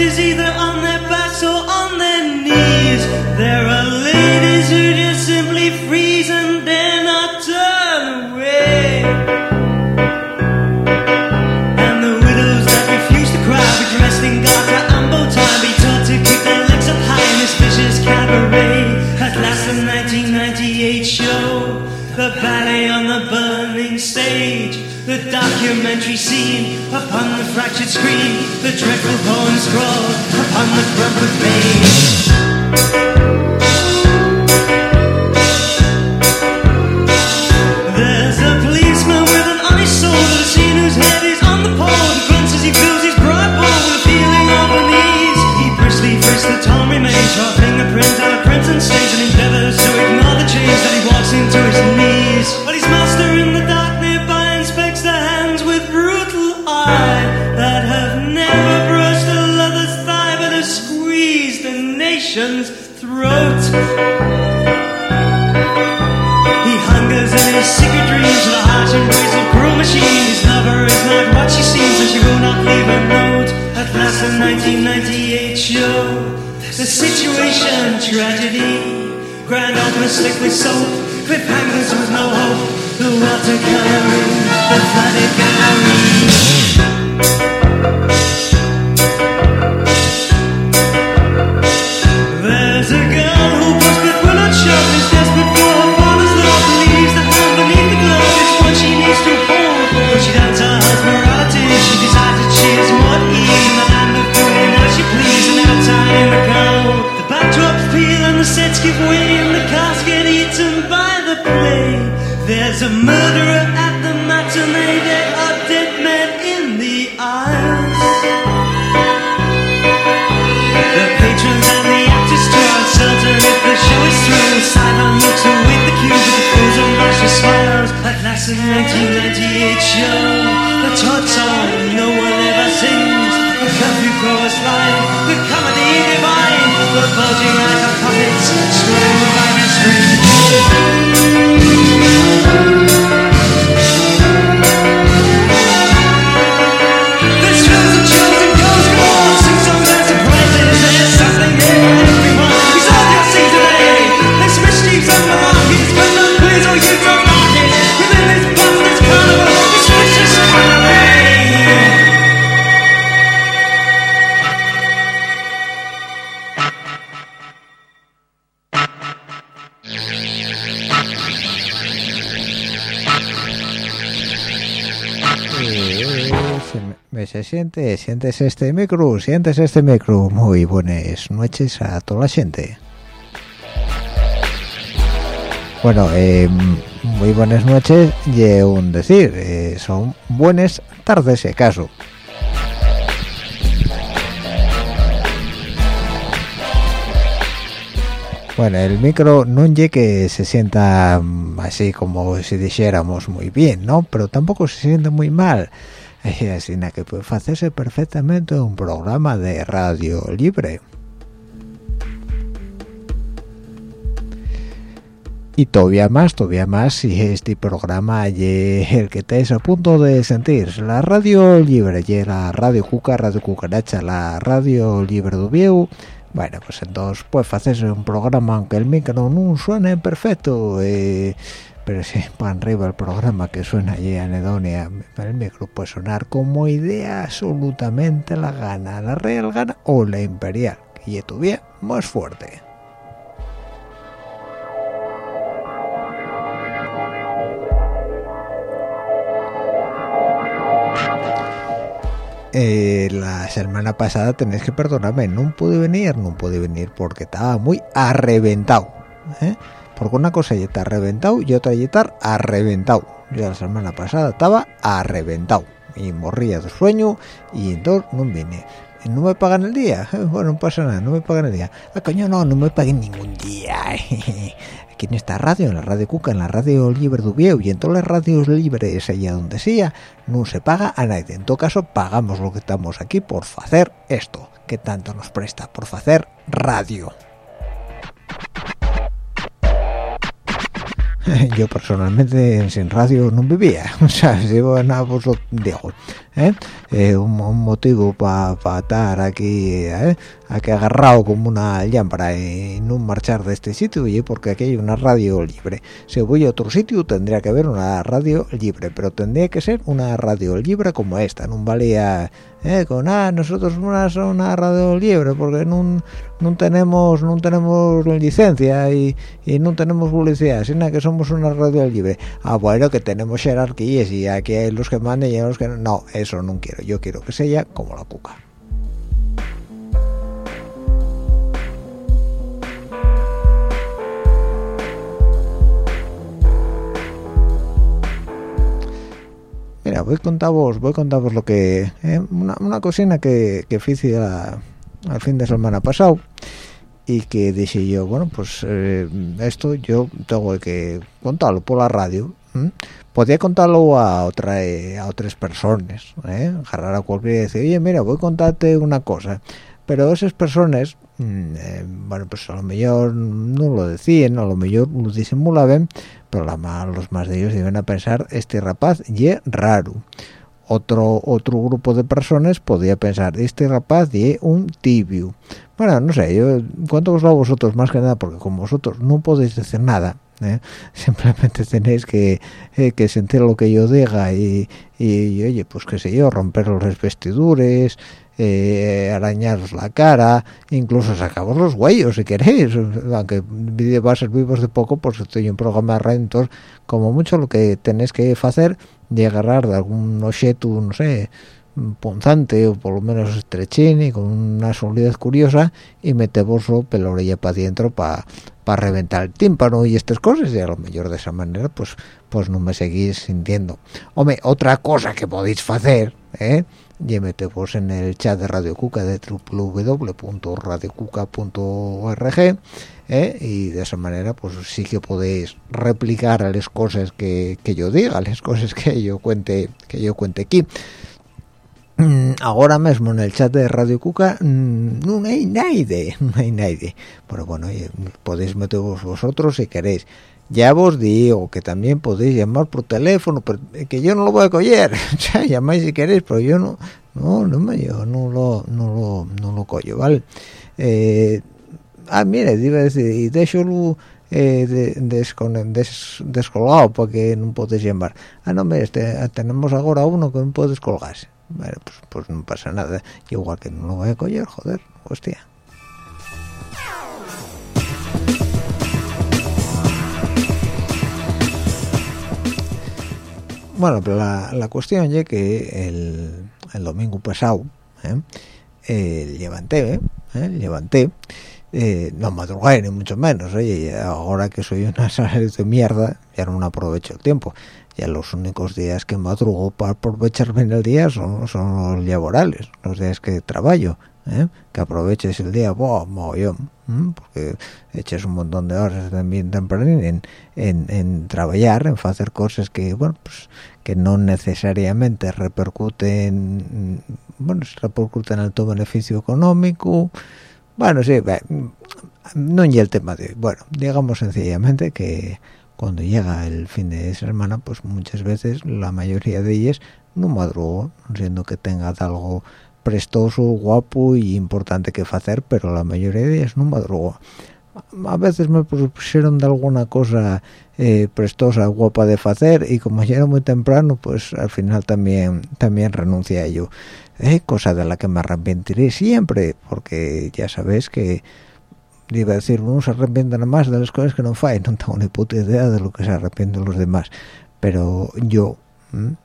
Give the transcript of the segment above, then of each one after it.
Their either on their backs or on their knees. There are ladies who just documentary scene upon the fractured screen, the dreadful poem scrawled upon the crumpled page. There's a policeman with an honest for the harsh of cruel machine. His lover is not what she seems, and she will not leave a note. At last, the 1998 show, the situation tragedy. Grand slick with soap, cliffhangers with no hope. The watercoloring, the flooded gallery. Сзади надеет siente, sientes este micro, sientes este micro. Muy buenas noches a toda la gente. Bueno, eh, muy buenas noches y un decir, eh, son buenas tardes si acaso. Bueno, el micro no que se sienta mm, así como si dijéramos muy bien, ¿no? Pero tampoco se siente muy mal. Eh, Así que puede hacerse perfectamente un programa de radio libre. Y todavía más, todavía más si este programa ye el que estés a punto de sentir. La radio libre, ye la radio cuca, radio cucaracha, la radio libre de. Bueno, pues entonces puede hacerse un programa aunque el micro no suene perfecto. eh, pero si para arriba el programa que suena allí anedonia, el micro puede sonar como idea absolutamente la gana, la real gana o la imperial, que ya tuviera más fuerte. Eh, la semana pasada tenéis que perdonarme, no pude venir, no pude venir porque estaba muy arreventado. ¿eh? Porque una cosa ya está reventado y otra ya está arreventado. Yo la semana pasada estaba arreventado y morría de sueño y entonces no vine. No me pagan el día. Bueno no pasa nada no me pagan el día. Ah coño no no me paguen ningún día. Aquí en esta radio en la radio Cuca en la radio Libre Dubieu y en todas las radios libres allá donde sea no se paga a nadie. En todo caso pagamos lo que estamos aquí por hacer esto que tanto nos presta por hacer radio yo personalmente sin radio no vivía. O sea si nada pues lo dejo ¿eh? Eh, un, motivo para estar aquí ¿eh? aquí agarrado como una lámpara y no marchar de este sitio y porque aquí hay una radio libre. Si voy a otro sitio tendría que haber una radio libre pero tendría que ser una radio libre como esta. No valía eh, con ah, nosotros una, una radio libre porque no, tenemos no tenemos licencia y, y no tenemos publicidad sino que somos una radio libre ah bueno que tenemos jerarquías y aquí hay los que mandan y los que no, no eso no quiero. Yo quiero que sea como la cuca. Mira, voy a contaros, voy a contaros lo que eh, una, una, cocina que, que hice al fin de semana pasado y que dije yo, bueno, pues eh, esto yo tengo que contarlo por la radio. Podría contarlo a otra, eh, a otras personas, ¿eh? agarrar a cualquiera y decir, oye, mira, voy a contarte una cosa. Pero esas personas, mm, eh, bueno, pues a lo mejor no lo decían, a lo mejor lo disimulaban, pero la, los más de ellos iban a pensar, este rapaz y raro. Otro, otro grupo de personas podía pensar, este rapaz y un tibio. Bueno, no sé, yo cuento a vosotros más que nada, porque como vosotros no podéis decir nada, ¿eh? simplemente tenéis que, eh, que sentir lo que yo diga y, y, oye, pues qué sé yo, romper los vestidures, eh, arañaros la cara, incluso sacaros los huellos si queréis, aunque va a ser vivos de poco, pues estoy en programa de rentos, como mucho lo que tenéis que hacer de agarrar de algún objeto, no sé, punzante o por lo menos estrechín y con una solidez curiosa y metevoslo pela orella para adentro para para reventar el tímpano y estas cosas y a lo mejor de esa manera pues pues no me seguís sintiendo hombre otra cosa que podéis hacer ¿eh? Y metevos en el chat de Radio Cuca de www.radiocuca.org ¿eh? y de esa manera pues sí que podéis replicar a las cosas que, que yo diga las cosas que yo cuente que yo cuente aquí Mm, ahora mismo en el chat de Radio Cuca mm, no hay nadie, no hay nadie. Pero bueno, podéis meteros vosotros si queréis. Ya vos digo que también podéis llamar por teléfono, pero que yo no lo voy a coger. Llamáis si queréis, pero yo no, no, no me yo no lo, no lo, no lo cojo, ¿vale? Eh, ah, mire, iba a decir, y déjalo eh, de, des, descolgado porque no podéis llamar. Ah, no, mire, este, tenemos ahora uno que no puede descolgarse bueno, pues, pues no pasa nada igual que no lo voy a coger joder hostia bueno pero la, la cuestión es que el, domingo pasado ¿eh? eh levanté ¿eh? levanté no madrugué ni mucho menos oye ahora que soy una salud de mierda ya no aprovecho el tiempo ya los únicos días que madrugo para aprovecharme el día son, son los laborales, los días que trabajo, ¿eh? que aproveches el día, boh, mogollón, porque eches un montón de horas también temprano en, en, en, trabajar, en hacer cosas que, bueno, pues que no necesariamente repercuten, bueno, repercuten en tu beneficio económico, bueno, sí, no es el tema de hoy, bueno, digamos sencillamente que cuando llega el fin de semana pues muchas veces la mayoría de ellas no madrugo siendo que tenga algo prestoso guapo y importante que hacer pero la mayoría de ellas no madrugo a veces me pusieron de alguna cosa eh, prestosa guapa de hacer y como ya era muy temprano pues al final también también renuncié a ello. Eh, cosa de la que me arrepentiré siempre porque ya sabéis que iba a decir, uno se arrepiente nada más de las cosas que no fue, no tengo ni puta idea de lo que se arrepienten los demás, pero yo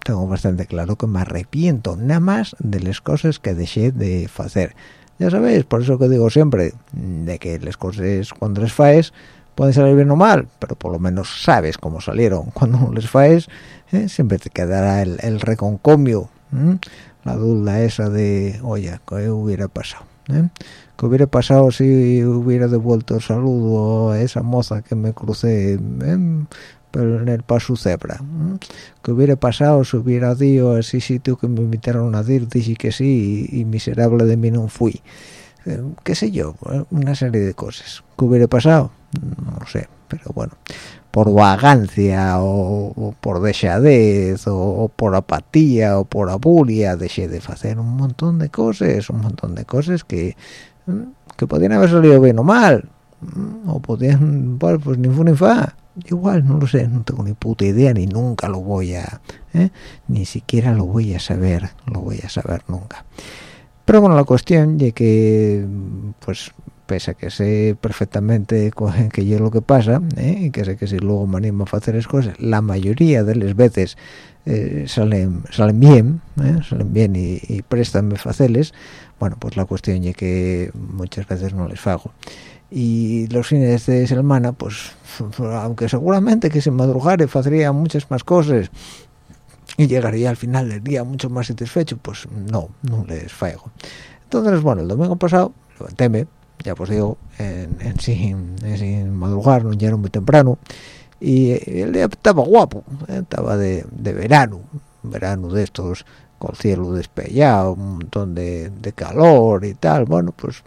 tengo bastante claro que me arrepiento nada más de las cosas que dejé de hacer. Ya sabéis, por eso que digo siempre, de que las cosas cuando les faes pueden salir bien o mal, pero por lo menos sabes cómo salieron. Cuando no les faes, ¿eh? siempre te quedará el, reconcomio la duda esa de oye qué hubiera pasado ¿eh? qué hubiera pasado si hubiera devuelto el saludo a esa moza que me crucé en, el paso cebra qué hubiera pasado si hubiera a ese sitio que me invitaron a ir dije que sí y, miserable de mí no fui. Eh, qué sé yo una serie de cosas. Qué hubiera pasado no sé pero bueno. Por vagancia o, por dejadez o, por apatía o por abulia dejé de hacer un montón de cosas un montón de cosas que mm, que podían haber salido bien o mal. mm, o podían bueno, pues ni fu ni fa igual no lo sé no tengo ni puta idea ni nunca lo voy a ¿eh? ni siquiera lo voy a saber lo voy a saber nunca. Pero bueno la cuestión de que pues pese a que sé perfectamente que yo lo que pasa ¿eh? y que sé que si luego me animo a hacer las cosas la mayoría de las veces eh, salen salen bien salen bien y, y préstame faceles. Bueno pues la cuestión es que muchas veces no les fago y los fines de semana pues aunque seguramente que se madrugare haría muchas más cosas y llegaría al final del día mucho más satisfecho pues no no les fago entonces bueno el domingo pasado levantéme ya pues digo, en, sin, sin, madrugar, no era muy temprano, y el día estaba guapo, ¿eh? estaba de, de, verano, verano de estos, con cielo despejado, un montón de, de, calor y tal, bueno, pues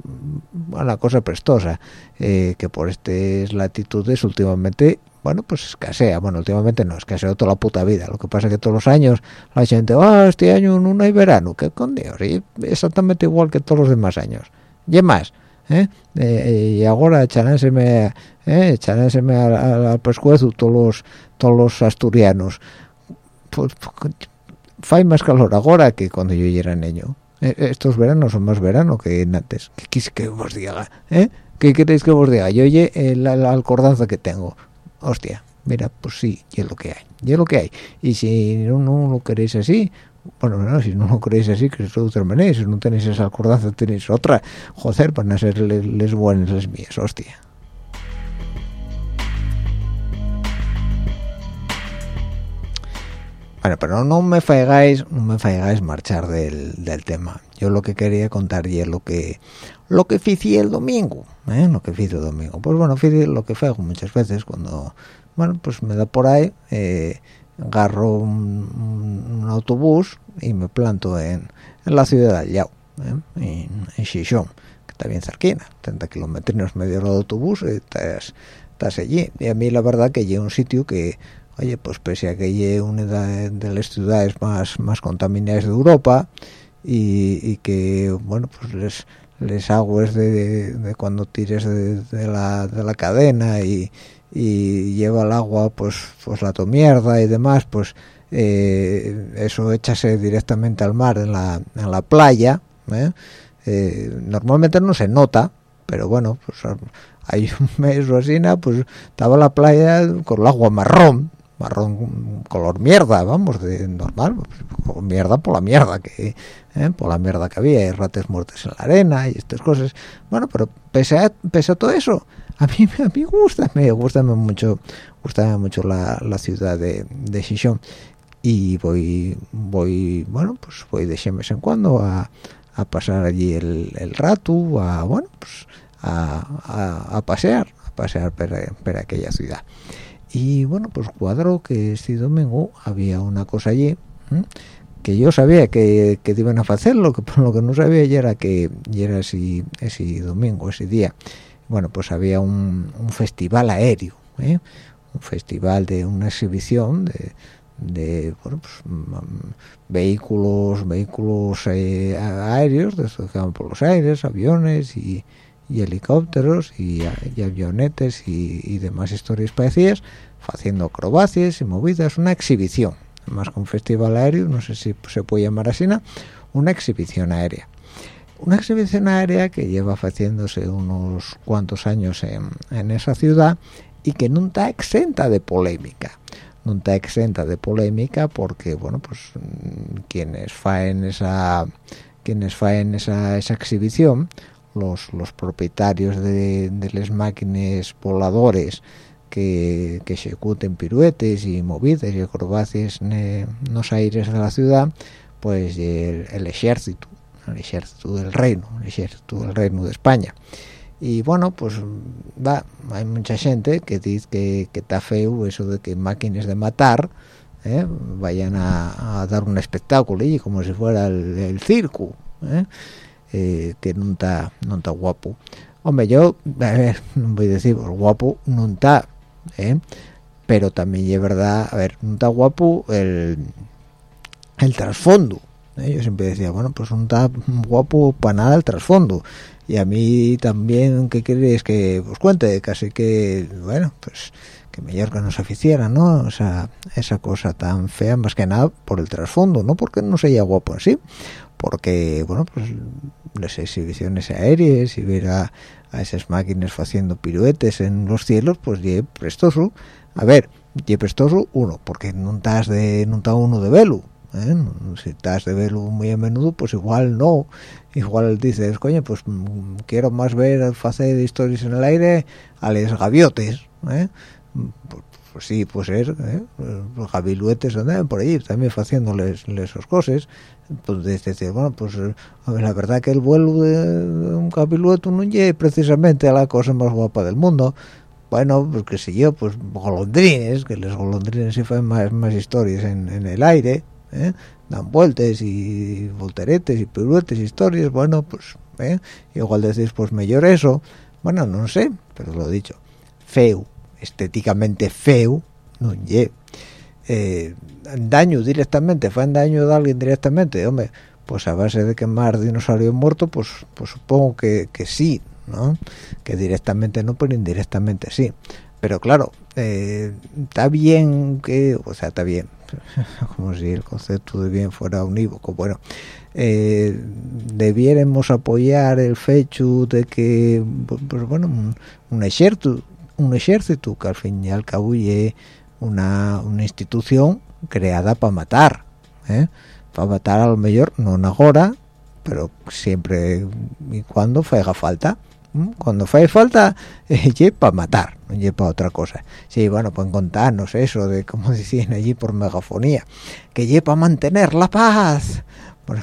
una cosa prestosa, eh, que por estas latitudes últimamente bueno, pues escasea, bueno, últimamente no, escasea toda la puta vida, lo que pasa es que todos los años la gente, ah, este año no hay verano, ¿qué con Dios? Y exactamente igual que todos los demás años, y más, ¿eh? Eh, y ahora echaráseme ¿eh? al, al, pescuezo todos los todos los asturianos pues, hay más calor ahora que cuando yo era niño eh, estos veranos son más verano que antes ¿qué quieres que os diga? ¿eh? ¿qué queréis que os diga? yo oye la, la alcordanza que tengo hostia mira pues sí y es lo que hay y es lo que hay y si no, no lo queréis así bueno, no, si no lo creéis así, que es de otra manera, si no tenéis esa acordanza, tenéis otra, joder, van a ser les, les buenas las mías, hostia. Bueno, pero no me faigáis, no me faigáis marchar del, del tema. Yo lo que quería contar y es lo que lo que hice el domingo, ¿eh? lo que hice el domingo. Pues bueno, hice lo que hago muchas veces cuando, bueno, pues me da por ahí, eh, agarro un, autobús y me planto en, en la ciudad de Yao, ¿eh? en, en que está bien cerquina, 30 kilómetros medio de autobús, y estás, estás allí. Y a mí la verdad que llegué a un sitio que, oye, pues pese a que llegué una de, las ciudades más, más contaminadas de Europa y, y que, bueno, pues les les aguas de, cuando tires de, la, de la cadena y, y lleva el agua pues pues la mierda y demás pues eh, eso échase directamente al mar en la, en la playa ¿eh? Eh, normalmente no se nota pero bueno pues hay un mes o así pues estaba la playa con el agua marrón marrón color mierda vamos de normal pues, mierda por la mierda que ¿eh? por la mierda que había y ratas muertas en la arena y estas cosas. Bueno pero pese a, pese a todo eso a mí a mí gusta me gusta mucho gusta mucho la, la ciudad de, de y voy voy bueno pues voy de vez en cuando a, a pasar allí el, el, rato a bueno pues a, a, a pasear a pasear por, por aquella ciudad y bueno pues cuadro que este domingo había una cosa allí que yo sabía que, que iban a hacer lo que lo que no sabía ya era que ya era ese, ese domingo ese día bueno pues había un, festival aéreo ¿eh? un festival de una exhibición de, de bueno, pues, vehículos vehículos eh, aéreos desde por los aires aviones y, y helicópteros y, avionetes y, demás historias parecidas haciendo acrobacias y movidas una exhibición más que un festival aéreo no sé si se puede llamar así ¿no? una exhibición aérea una exhibición aérea que lleva haciéndose unos cuantos años en, en esa ciudad y que no está exenta de polémica no está exenta de polémica porque bueno pues quienes faen esa quienes faen esa, esa exhibición los, propietarios de, de las máquinas voladores que, que ejecuten piruetes y movidas y acrobacias en los aires de la ciudad pues el, ejército el ejército del reino el ejército del reino de España y bueno pues va hay mucha gente que dice que, está feo eso de que máquinas de matar ¿eh? vayan a, dar un espectáculo y como si fuera el, circo ¿eh? Eh, que no está no está guapo. Hombre yo a ver no voy a decir guapo no está pero también es verdad a ver no está guapo el el trasfondo yo siempre decía bueno pues no está guapo para nada el trasfondo y a mí también qué queréis que os cuente casi que bueno pues que que nos aficiera no o sea esa cosa tan fea más que nada por el trasfondo no porque no sea guapo así porque bueno pues las exhibiciones aéreas y ver a, esas máquinas haciendo piruetes en los cielos pues ye prestoso. A ver ye prestoso uno porque no estás de no está uno de velo ¿eh? si estás de verlo muy a menudo pues igual no. Igual dices coño pues mm, quiero más ver hacer historias en el aire a los gaviotes ¿eh? Pues, sí puede ser ¿eh? los gaviluetes andan por ahí también haciéndoles esas cosas pues decir bueno pues la verdad que el vuelo de un gavilueto no es precisamente a la cosa más guapa del mundo bueno, pues qué sé yo, pues golondrines, que los golondrines sí fue más, más historias en, en el aire, ¿eh? dan vueltas y volteretes y piruetes, historias, bueno, pues ¿eh? igual decís, pues mejor eso, bueno, no sé, pero lo he dicho, feo, estéticamente feo, no ye. Eh, daño directamente, fue en daño de alguien directamente, hombre, pues a base de quemar dinosaurio muerto, pues, pues supongo que, que sí, ¿no? Que directamente no, pero indirectamente sí. Pero claro, está bien que, o sea, está bien, como si el concepto de bien fuera unívoco bueno eh, debiéramos apoyar el hecho de que pues bueno un, ejército un ejército que al fin y al cabo es una, una institución creada para matar ¿eh? para matar a lo mejor no ahora pero siempre y cuando haga falta cuando hace falta eh, para matar no es para otra cosa sí bueno pueden contarnos eso de como decían allí por megafonía que lleva para mantener la paz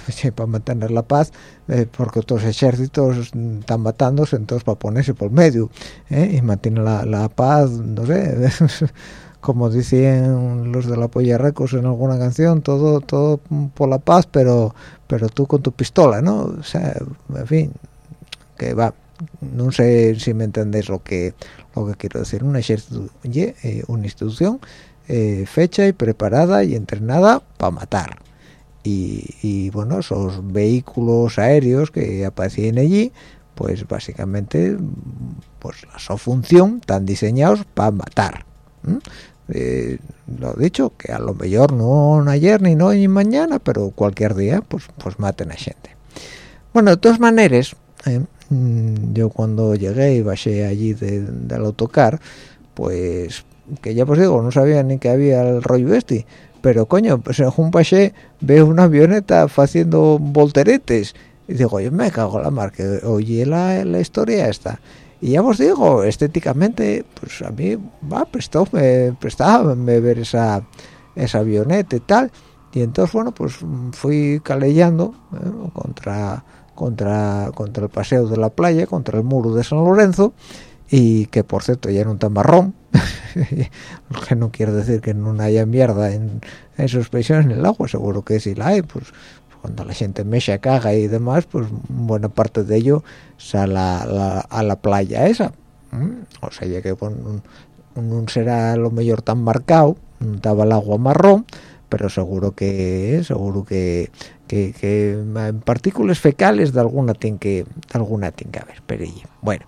sí, para mantener la paz eh, porque otros ejércitos están matándose entonces para ponerse por medio ¿eh? y mantiene la, paz no sé como decían los de la polla recos en alguna canción todo todo por la paz pero pero tú con tu pistola no o sea en fin que va. No sé si me entendéis lo que lo que quiero decir. Un ejército eh, una institución eh, fecha y preparada y entrenada para matar y, bueno esos vehículos aéreos que aparecían allí pues básicamente pues la función están diseñados para matar eh, lo dicho que a lo mejor no ayer ni no ni mañana pero cualquier día pues pues maten a gente. Bueno de todas maneras Mm, yo cuando llegué y bajé allí del autocar pues que ya pues digo no sabía ni que había el rollo este pero coño pues en un bajé veo una avioneta haciendo volteretes. Y digo yo me cago la mar que oye la, la historia esta y ya os digo estéticamente pues a mí va prestó me prestaba me ver esa esa avioneta y tal. Y entonces bueno pues fui calellando ¿eh? contra contra contra el paseo de la playa, contra el muro de San Lorenzo, y que por cierto ya no está marrón, lo que no quiere decir que no haya mierda en, en suspensión en el agua, seguro que si la hay, pues cuando la gente mecha, caga y demás, pues buena parte de ello sale a la, playa esa. O sea, ya que no será lo mejor tan marcado, estaba el agua marrón, pero seguro que seguro que que, que en partículas fecales de alguna tiene que alguna tiene que haber pero bueno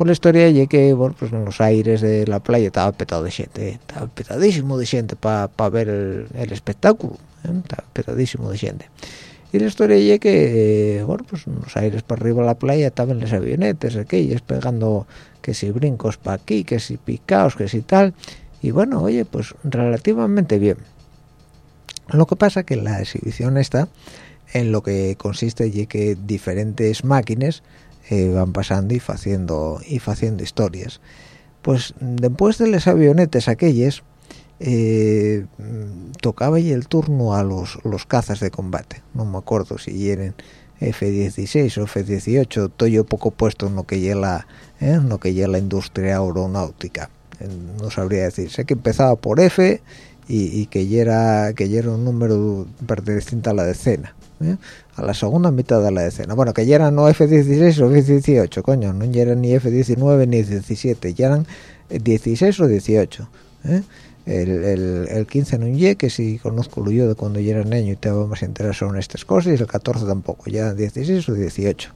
por la historia y que bueno pues en los aires de la playa estaba petado de gente estaba petadísimo de gente para ver el, espectáculo ¿eh? estaba petadísimo de gente. Y la historia y que bueno pues en los aires para arriba de la playa estaban las avionetas aquellas pegando que si brincos para aquí que si picaos que si tal. Y bueno oye pues relativamente bien. Lo que pasa que la exhibición está en lo que consiste y que diferentes máquinas eh, van pasando y haciendo y haciendo historias. Pues después de las avionetas aquellas, eh, tocaba y el turno a los, los cazas de combate no me acuerdo si eran F-16 o F-18 estoy yo poco puesto en lo que lleva ¿eh? en lo que la industria aeronáutica no sabría decir sé que empezaba por F y, que ya que un número perteneciente a la decena. A la segunda mitad de la decena bueno que ya eran no F-16 o F-18 coño no eran ni F-19 ni 17 ya eran 16 o 18 ¿eh? el, el, 15 no que si conozco lo yo de cuando yo era niño y estaba más interesado en estas cosas, y el 14 tampoco, ya 16 o 18.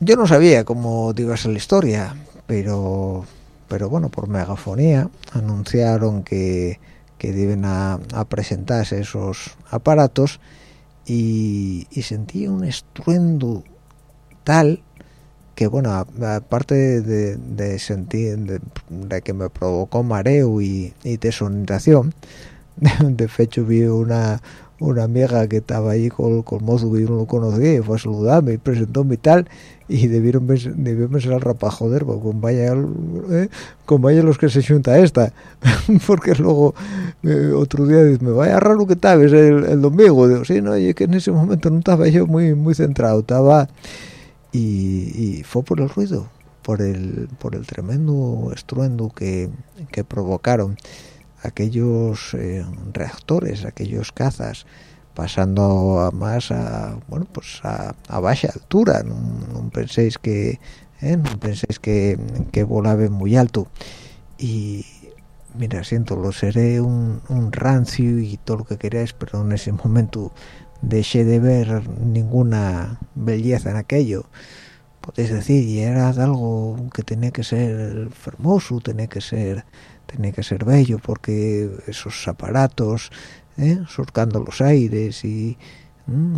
Yo no sabía cómo iba a ser la historia, pero pero bueno, por megafonía anunciaron que, que deben a, presentarse esos aparatos y, y sentí un estruendo tal que bueno aparte de, sentir de, que me provocó mareo y, y desorientación de hecho vi una una amiga que estaba ahí con, con mozo yo no lo conocía y fue a saludarme y presentóme y tal y debieron debieron ser al rapa joder pues con vaya eh, con vaya los que se junta esta. Porque luego eh, otro día dice me vaya raro que estabas el, el domingo digo sí no y que en ese momento no estaba yo muy muy centrado estaba y, fue por el ruido, por el, por el tremendo estruendo que, provocaron aquellos eh, reactores, aquellos cazas, pasando a más a bueno pues a, baja altura. No, penséis que eh, no penséis que, que volaban muy alto. Y mira siento lo seré un, un rancio y todo lo que queráis pero en ese momento dejé de ver ninguna belleza en aquello. Podéis decir y era algo que tenía que ser hermoso tenía que ser tenía que ser bello porque esos aparatos ¿eh? surcando los aires y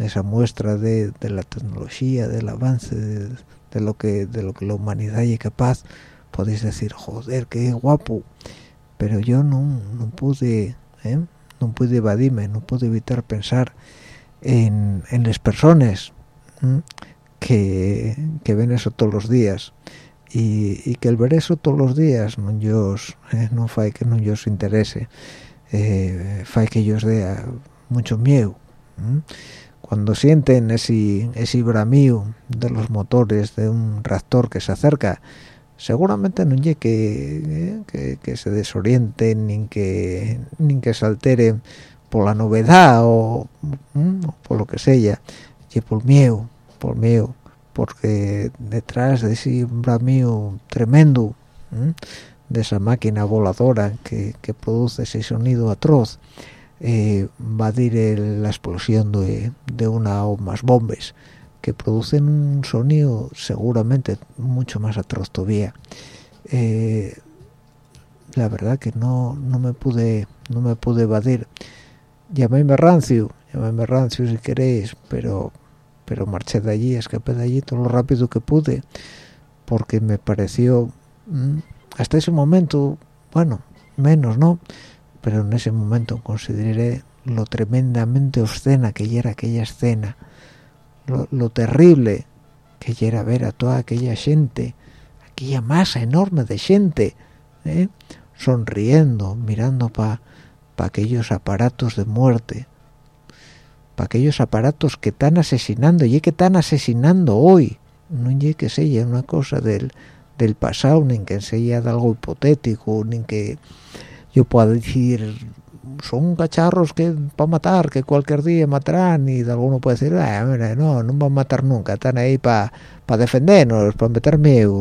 esa muestra de, la tecnología del avance de, lo que de lo que la humanidad es capaz podéis decir joder qué guapo pero yo no, no pude ¿eh? no pude evadirme no pude evitar pensar en, las personas que, ven eso todos los días. Y, que el ver eso todos los días no yo eh, no fai que no os interese eh, fai que os dé mucho miedo cuando sienten ese ese bramío de los motores de un reactor que se acerca seguramente no llegue que, que, que, se desorienten ni que ni que se altere por la novedad o, por lo que sea y por miedo por miedo porque detrás de ese bramido tremendo de esa máquina voladora que, produce ese sonido atroz eh, va a ir la explosión de, una o más bombas que producen un sonido seguramente mucho más atroz todavía. Eh, la verdad que no, no me pude no me pude evadir. Llaméme rancio llaméme rancio si queréis pero pero marché de allí escapé de allí todo lo rápido que pude porque me pareció mm, hasta ese momento bueno menos no pero en ese momento consideré lo tremendamente obscena que era aquella escena lo, terrible que era ver a toda aquella gente aquella masa enorme de gente ¿eh? sonriendo mirando para para aquellos aparatos de muerte, para aquellos aparatos que están asesinando, y que están asesinando hoy, no y que sea una cosa del, del pasado, ni que sea de algo hipotético, ni que yo pueda decir son cacharros que para matar, que cualquier día matarán y de alguno puede decir, ah, no, no van a matar nunca, están ahí para para defendernos, para meter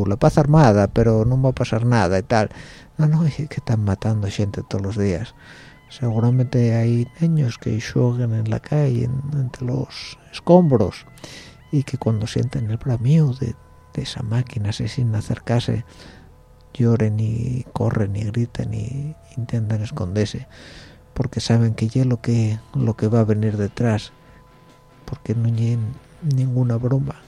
la paz armada, pero no va a pasar nada y tal. No, no, es que están matando gente todos los días seguramente hay niños que juegan en la calle entre los escombros y que cuando sienten el bramío de, esa máquina sin acercarse lloren y corren y gritan y intentan esconderse porque saben que ya lo que lo que va a venir detrás porque no hay ninguna broma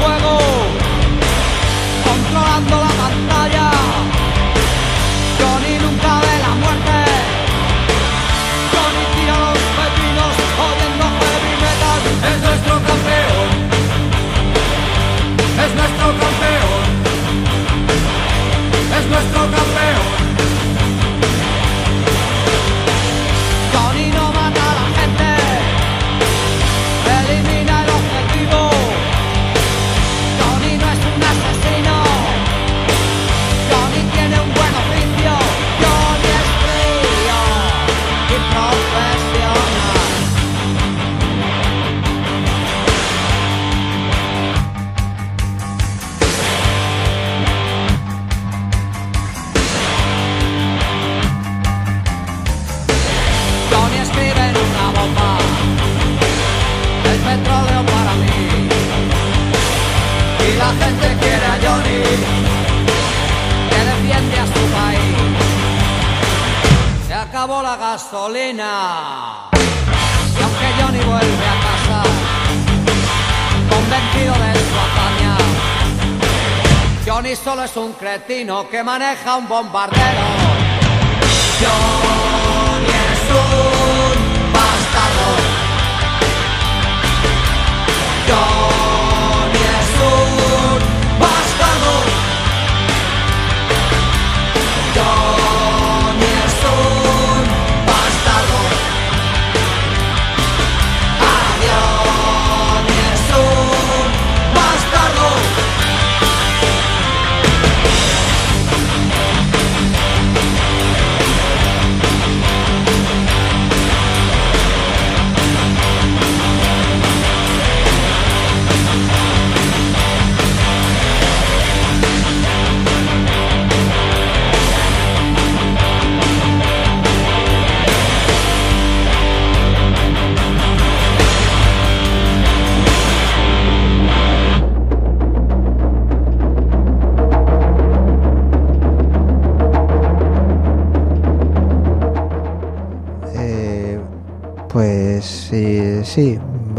un gasolina y aunque Johnny vuelve a casa convencido de su hazaña, Johnny solo es un cretino que maneja un bombardero.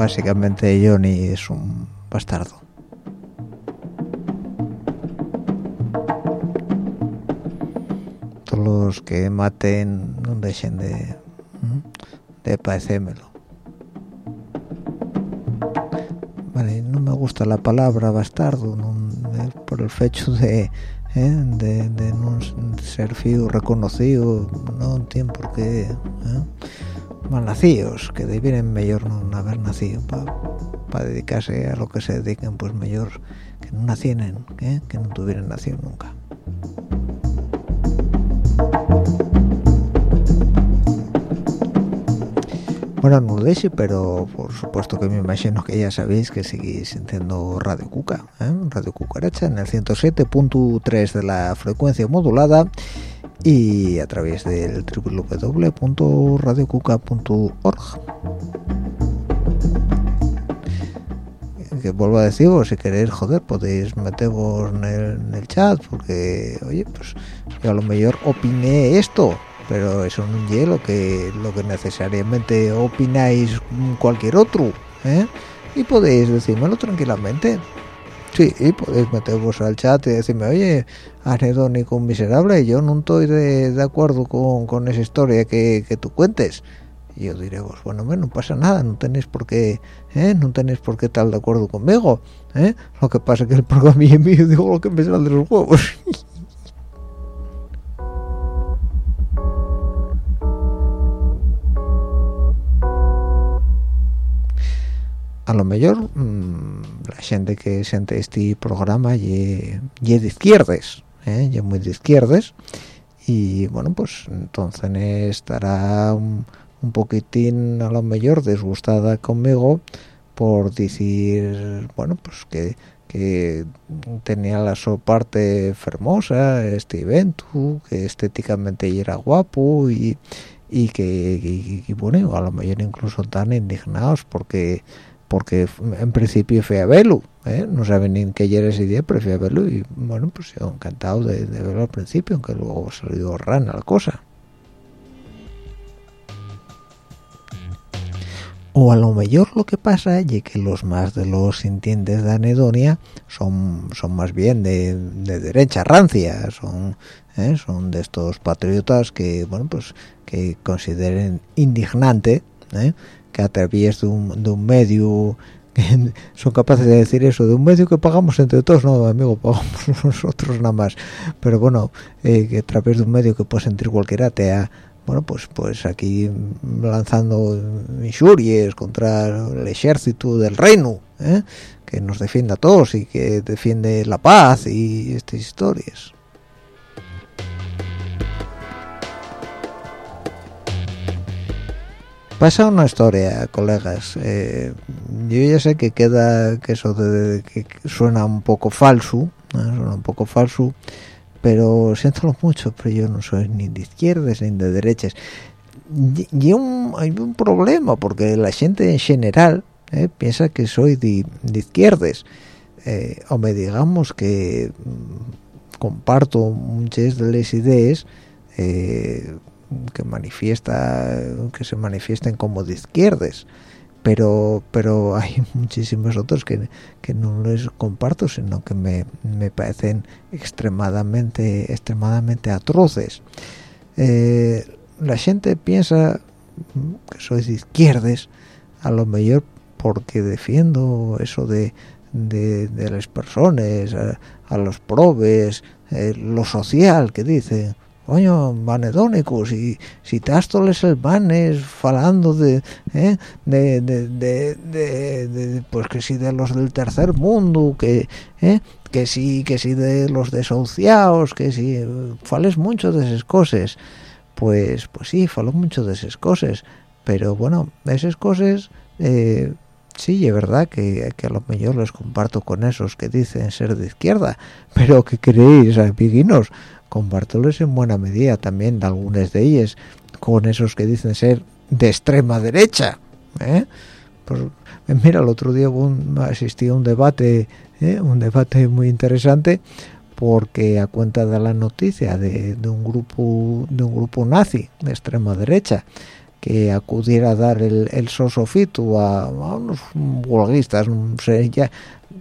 Básicamente Johnny es un bastardo. Todos los que maten no dejen de, de padecérmelo. Vale, no me gusta la palabra bastardo no, eh, por el hecho de, eh, de, de no ser fijo reconocido, no tiene por qué. eh, mal nacidos, que debieran mejor no haber nacido para dedicarse a lo que se dediquen, pues mejor que no nacieran, ¿eh? que no tuvieran nacido nunca. Bueno, no lo deje, pero por supuesto que me imagino que ya sabéis que seguís sintiendo Radio Cuca, ¿eh? Radio Cucaracha en el 107.3 de la frecuencia modulada y a través del www.radiocuca.org. Que vuelvo a deciros, si queréis, joder, podéis meteros en el, en el chat, porque, oye, pues yo a lo mejor opiné esto, pero eso no es lo que, lo que necesariamente opináis cualquier otro, ¿eh? Y podéis decírmelo tranquilamente. Sí, y podéis meteros al chat y decirme, oye, anedónico miserable, yo no estoy de, acuerdo con, esa historia que, que tú cuentes. Y yo diré, pues bueno, no pasa nada, no tenéis por qué, ¿eh? no tenéis por qué estar de acuerdo conmigo, ¿eh? Lo que pasa es que el programa mío, digo lo que me sale de los huevos. a lo mejor mmm, la gente que siente este programa y de izquierdes, ¿eh? y muy de izquierdes, y bueno, pues entonces estará un, un poquitín a lo mejor disgustada conmigo por decir, bueno, pues que, que tenía la su parte fermosa este evento, que estéticamente era guapo y, y que, y, y bueno, a lo mejor incluso tan indignados porque porque en principio fui a verlo, ¿eh? no saben ni qué era esa idea, pero fui a verlo y bueno, pues yo encantado de, verlo al principio, aunque luego salió rana la cosa. o a lo mejor lo que pasa es que los más de los sintientes de anedonia son son más bien de, de derecha rancia son ¿eh? son de estos patriotas que bueno pues que consideren indignante ¿eh? Que a través de un, de un medio son capaces de decir eso de un medio que pagamos entre todos. No amigo pagamos nosotros nada más. Pero bueno eh, que a través de un medio que puede sentir cualquiera te ha bueno pues pues aquí lanzando injurias contra el ejército del reino ¿eh? que nos defiende a todos y que defiende la paz y estas historias pasa una historia colegas. Eh, yo ya sé que queda que eso de, que suena un poco falso suena un poco falso pero siéntalo mucho pero yo no soy ni de izquierdas ni de derechas. Y, y un- hay un problema porque la gente en general eh, piensa que soy de, de izquierdas. Eh, o me digamos que mm, comparto muchas de las ideas eh, que manifiesta que se manifiesten como de izquierdas pero pero hay muchísimos otros que, que no les comparto sino que me, me parecen extremadamente extremadamente atroces. Eh, la gente piensa que soy de izquierdas a lo mejor porque defiendo eso de, de, las personas a, a los probes eh, lo social que dicen coño manedónicos y si tástoles el manes falando de, eh, de, de, de, de- pues que si de los del tercer mundo que eh, que sí que sí de los desahuciados que si fales mucho de esas cosas pues pues sí falo mucho de esas cosas pero bueno esas cosas eh, sí es verdad que, que a lo mejor les comparto con esos que dicen ser de izquierda pero ¿qué queréis amiguinos? Compartoles en buena medida también de algunas de ellas con esos que dicen ser de extrema derecha ¿eh? pues mira el otro día un, asistí a un debate ¿eh? un debate muy interesante porque a cuenta de la noticia de, de un grupo de un grupo nazi de extrema derecha que acudiera a dar el, el sosofito a, a unos huelguistas no sé ya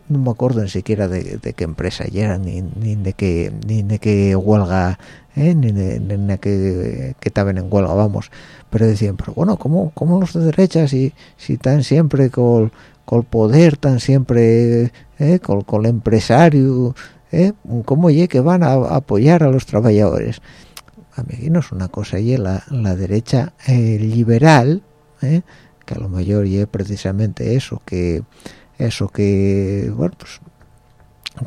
no me acuerdo ni siquiera de, de qué empresa era ni, ni de qué ni de qué huelga ¿eh? ni de, ni de que, que estaban en huelga vamos pero decían pero bueno cómo, cómo los de derecha si si están siempre con el poder tan siempre ¿eh? con, con el empresario ¿eh? cómo ye que van a, a apoyar a los trabajadores amiguinos una cosa y la, la derecha eh, liberal ¿eh? que a lo mejor y precisamente eso que eso que bueno pues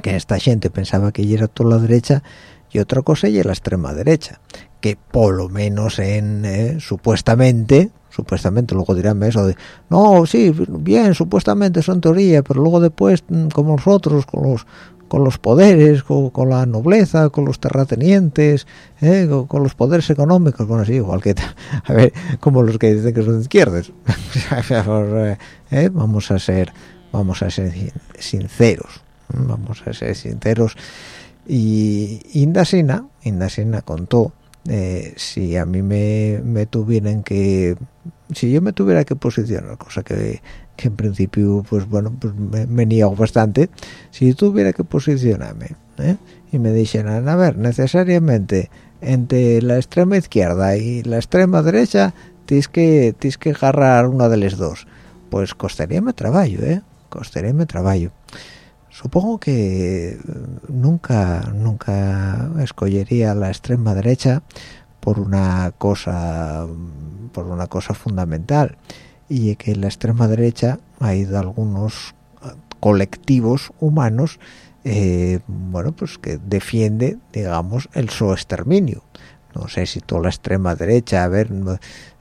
que esta gente pensaba que ya era toda la derecha y otra cosa y la extrema derecha que por lo menos en eh, supuestamente supuestamente luego dirán eso de no sí bien supuestamente son teoría pero luego después mm, como nosotros con los con los poderes, con, con, la nobleza, con los terratenientes, ¿eh? con, los poderes económicos, bueno, sí, igual que, a ver, como los que dicen que son izquierdas. ¿Eh? Vamos a ser, vamos a ser sinceros, vamos a ser sinceros. Y Indasina, Indasina contó, eh, si a mí me, me tuvieran que, si yo me tuviera que posicionar, cosa que que en principio pues bueno pues me, me niego bastante si tuviera que posicionarme ¿eh? y me dijeran a ver necesariamente entre la extrema izquierda y la extrema derecha tienes que tienes que agarrar una de las dos pues costaríame trabajo eh costaríame trabajo. Supongo que nunca nunca escogería la extrema derecha por una cosa por una cosa fundamental y que la extrema derecha ha ido a algunos colectivos humanos eh, bueno pues que defiende digamos el exterminio no sé si toda la extrema derecha a ver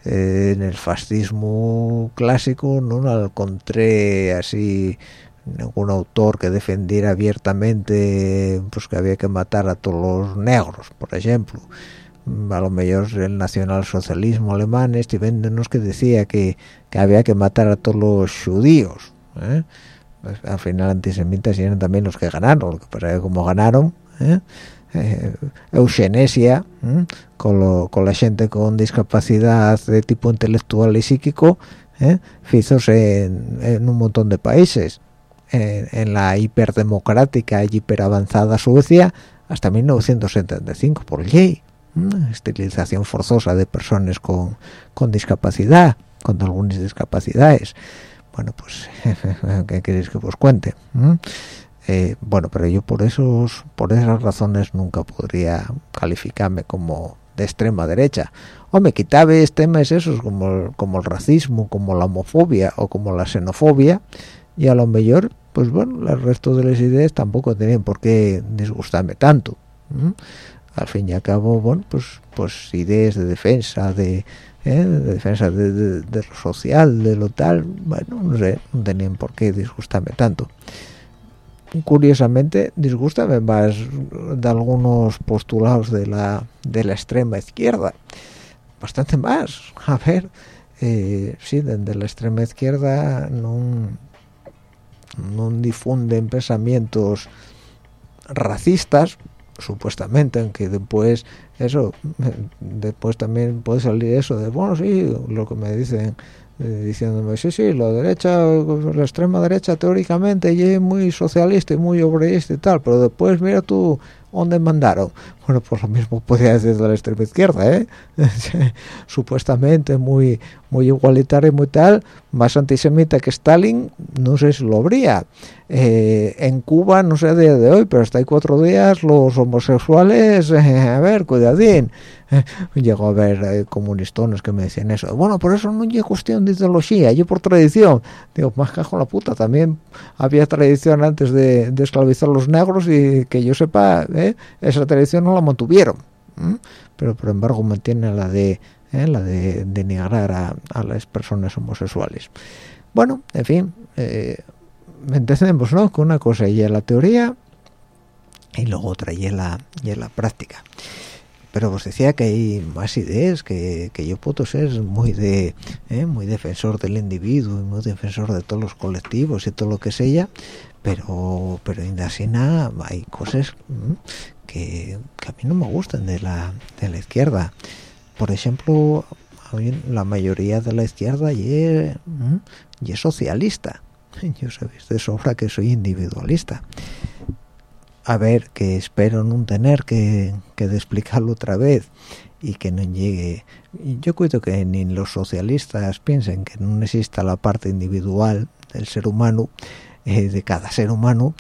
eh, en el fascismo clásico no encontré así ningún autor que defendiera abiertamente pues que había que matar a todos los negros por ejemplo a lo mejor el nacionalsocialismo alemán este nos que decía que, que, había que matar a todos los judíos ¿eh? pues, al final antisemitas eran también los que ganaron lo que pasa es que como ganaron ¿eh? Eh, con, con la gente con discapacidad de tipo intelectual y psíquico ¿eh? en, un montón de países en, la hiperdemocrática y hiperavanzada Suecia hasta 1975 por ley esterilización forzosa de personas con, con discapacidad con algunas discapacidades bueno pues qué queréis que os cuente. Eh, bueno pero yo por esos por esas razones nunca podría calificarme como de extrema derecha. O me quitaba temas esos como, el racismo como la homofobia o como la xenofobia. Y a lo mejor pues bueno el resto de las ideas tampoco tenían por qué disgustarme tanto al fin y al cabo bueno pues pues ideas de defensa de, ¿eh? de defensa de, de- de lo social de lo tal bueno no sé no tenían por qué disgustarme tanto curiosamente disgústame más de algunos postulados de la de la extrema izquierda. Bastante más a ver eh, sí desde la extrema izquierda no no difunden pensamientos racistas supuestamente aunque después eso después también puede salir eso de bueno sí lo que me dicen eh, diciéndome sí sí la derecha la extrema derecha teóricamente y es muy socialista y muy obreísta y tal pero después mira tú dónde mandaron bueno pues lo mismo podría decir de la extrema izquierda eh supuestamente muy muy igualitaria y muy tal más antisemita que Stalin no sé si lo habría. Eh, en Cuba no sé a día de hoy pero hasta hay cuatro días los homosexuales eh, a ver cuidadín. Eh, llegó a ver eh, comunistones que me decían eso. Bueno por eso no es cuestión de ideología yo por tradición. Digo más cajo la puta también había tradición antes de, de esclavizar a los negros y que yo sepa eh, esa tradición no la mantuvieron pero por embargo mantienen la de eh, la de denigrar a, las personas homosexuales. Bueno en fin eh, entendemos no que una cosa y la teoría y luego otra y la, y es la práctica. Pero os decía que hay más ideas que, que yo puedo ser muy de eh, muy defensor del individuo y muy defensor de todos los colectivos y todo lo que sea pero pero en así nada hay cosas que, a mí no me gustan de la de la izquierda. Por ejemplo la mayoría de la izquierda y es, socialista. Yo sabéis de sobra que soy individualista. A ver que espero no tener que, que explicarlo otra vez y que no llegue. Yo cuido que ni los socialistas piensen que no exista la parte individual del ser humano eh, de cada ser humano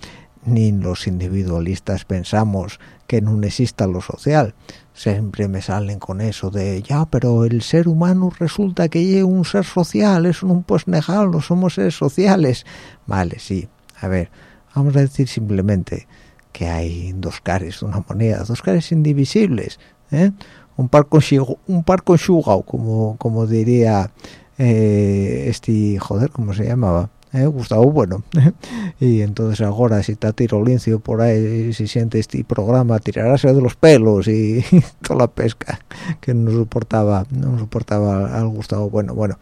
ni los individualistas pensamos que no exista lo social. Siempre me salen con eso de ya pero el ser humano resulta que es un ser social eso no puedes negarlo somos seres sociales vale sí. A ver vamos a decir simplemente que hay dos caras de una moneda dos caras indivisibles ¿eh? un par consigo un par conjugado como como diría eh, este joder cómo se llamaba ¿Eh? Gustavo Bueno. Y entonces ahora si está Tirolincio por ahí si siente este programa tirarse de los pelos y, toda la pesca que no soportaba no soportaba al Gustavo. Bueno bueno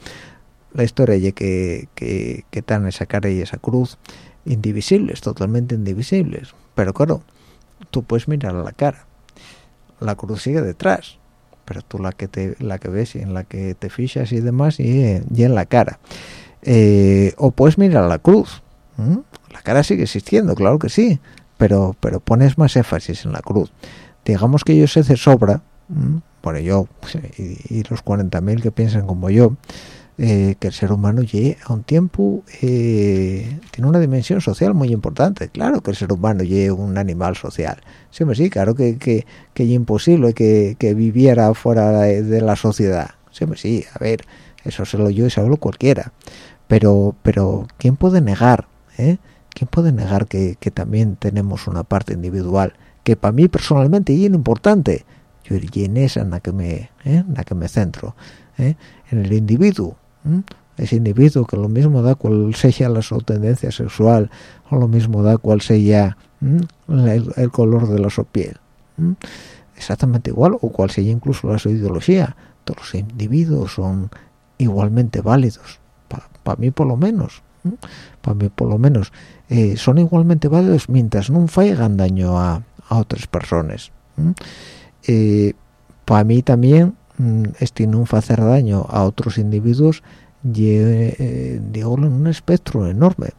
la historia es que que, que están esa cara y esa cruz indivisibles totalmente indivisibles. Pero claro tú puedes mirar a la cara. La cruz sigue detrás pero tú la que te la que ves y en la que te fijas y demás y en la cara eh, o puedes mirar la cruz la cara sigue existiendo claro que sí pero pero pones más énfasis en la cruz. Digamos que yo sé de sobra bueno yo y, y los 40.000 que piensan como yo eh, que el ser humano llegue a un tiempo eh, tiene una dimensión social muy importante. Claro que el ser humano llegue un animal social. Sí sí claro que que, que es imposible que, que viviera fuera de, de la sociedad. Sí sí a ver eso se lo yo y saberlo cualquiera pero pero quién puede negar eh? quién puede negar que, también tenemos una parte individual que para mí personalmente y es importante yo en esa en la que me ¿eh? en la que me centro ¿eh? en el individuo ese individuo que lo mismo da cual sea la su tendencia sexual o lo mismo da cual sea el, el, color de la su piel exactamente igual o cual sea incluso la su ideología todos los individuos son igualmente válidos para pa mí por lo menos ¿eh? para mí por lo menos eh, son igualmente válidos mientras no hagan daño a, a otras personas para mí también este no hacer daño a otros individuos eh, digo en un espectro enorme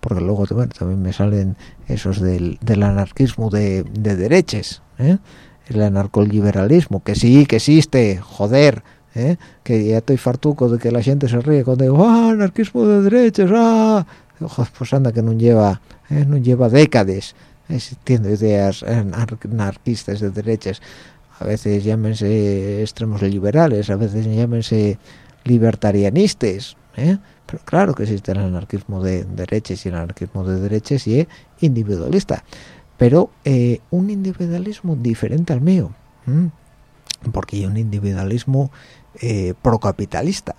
porque luego bueno, también me salen esos del, del anarquismo de, de derechas ¿eh? el anarcoliberalismo que sí que existe joder ¿eh? que ya estoy fartuco de que la gente se ríe cuando digo ah anarquismo de derechas ah pues anda que no lleva ¿eh? no lleva décadas existiendo ideas anar- anarquistas de derechas a veces llámense extremos liberales a veces llámense libertarianistas ¿eh? pero claro que existe el anarquismo de derechas y el anarquismo de derechas y es individualista pero eh, un individualismo diferente al mío porque hay un individualismo eh, procapitalista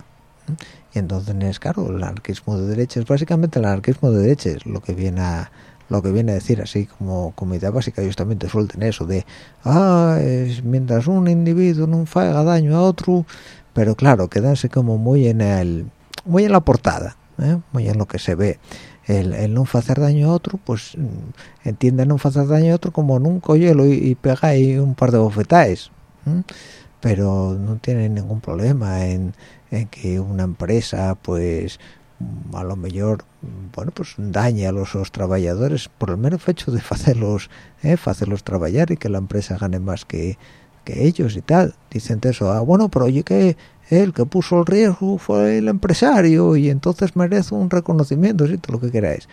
y entonces claro el anarquismo de derechas básicamente el anarquismo de derechas lo que viene a lo que viene a decir así como idea básica ellos también te suelten eso de ah mientras un individuo no haga daño a otro pero claro quedanse como muy en el muy en la portada ¿eh? muy en lo que se ve el, no hacer daño a otro pues mm, entiende no hacer daño a otro como en un collelo y, y un par de bofetaes ¿m? Pero no tiene ningún problema en, en que una empresa pues a lo mejor bueno pues dañe a los, trabajadores por el mero hecho de hacerlos eh, hacerlos trabajar y que la empresa gane más que, que ellos y tal. Dicen eso ah bueno pero oye que el que puso el riesgo fue el empresario y entonces merece un reconocimiento sí todo lo que queráis.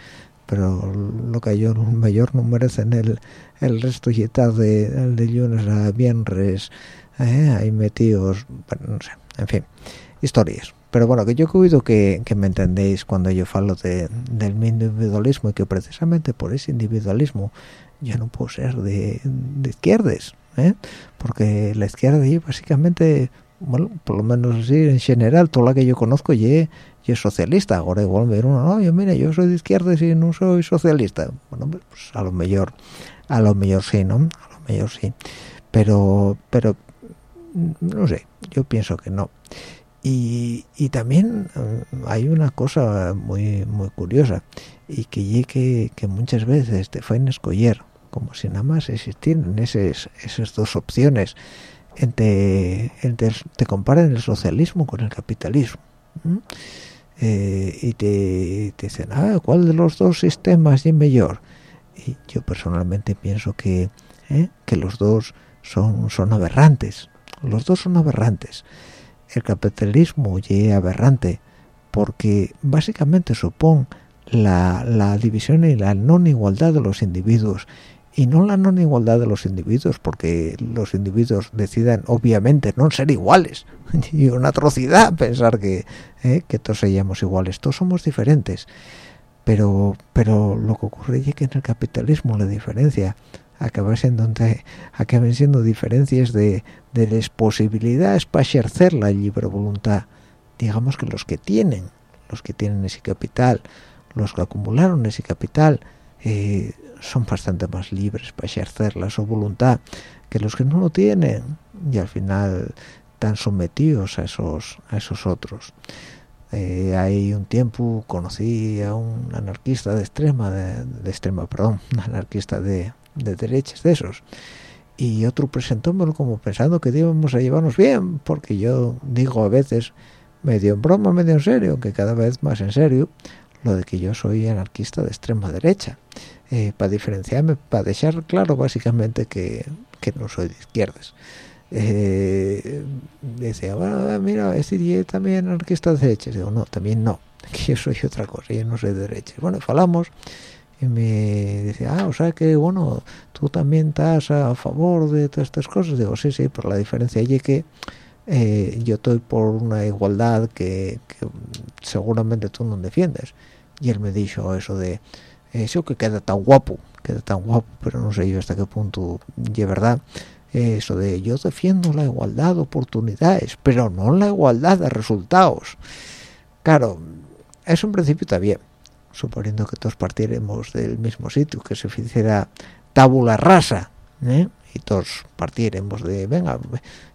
Pero lo que yo mayor no merecen el, el resto y tal de, de lunes a viernes eh, ahí metidos no sé en fin historias. Pero bueno que yo oído que, que me entendéis cuando yo falo de, del mi individualismo y que precisamente por ese individualismo yo no puedo ser de, de izquierdas ¿eh? porque la izquierda y básicamente por lo menos así en general toda la que yo conozco y es socialista. Ahora igual me dirán no yo mira yo soy de izquierdas y no soy socialista bueno pues a lo mejor a lo mejor sí no a lo mejor sí. Pero pero no sé yo pienso que no y, y también eh, hay una cosa muy muy curiosa y que que, que muchas veces te faen escoger como si nada más existieran esas, dos opciones entre, entre te comparen el socialismo con el capitalismo. Eh, y te, te dicen ah, ¿cuál de los dos sistemas es mejor? y yo personalmente pienso que ¿eh? que los dos son son aberrantes los dos son aberrantes. El capitalismo es aberrante porque básicamente supone la, división y la no igualdad de los individuos. Y no la no igualdad de los individuos porque los individuos decidan obviamente no ser iguales. Y una atrocidad pensar que eh, que todos seamos iguales. Todos somos diferentes. Pero pero lo que ocurre es que en el capitalismo la diferencia acaba siendo entre, acaban siendo diferencias de, de las posibilidades para ejercer la libre voluntad. Digamos que los que tienen los que tienen ese capital los que acumularon ese capital eh, son bastante más libres para ejercer la su voluntad que los que no lo tienen y al final están sometidos a esos a esos otros. Eh, hay un tiempo conocí a un anarquista de extrema de, de extrema perdón un anarquista de, de derechas de esos. Y otro presentómelo como pensando que íbamos a llevarnos bien porque yo digo a veces medio en broma medio en serio aunque cada vez más en serio lo de que yo soy anarquista de extrema derecha. Eh, para diferenciarme para dejar claro básicamente que, que no soy de izquierdas. Eh, decía bueno, mira este día también anarquista de derechas digo no también no que yo soy otra cosa yo no soy de derechas bueno falamos y me decía ah o sea que bueno tú también estás a favor de todas estas cosas digo sí sí pero la diferencia es que eh, yo estoy por una igualdad que, seguramente tú no defiendes y él me dijo eso de eso que queda tan guapo queda tan guapo pero no sé yo hasta qué punto y es verdad eso de yo defiendo la igualdad de oportunidades pero no la igualdad de resultados claro eso en principio está bien suponiendo que todos partiéramos del mismo sitio que se hiciera tabula rasa ¿eh? y todos partiéramos de venga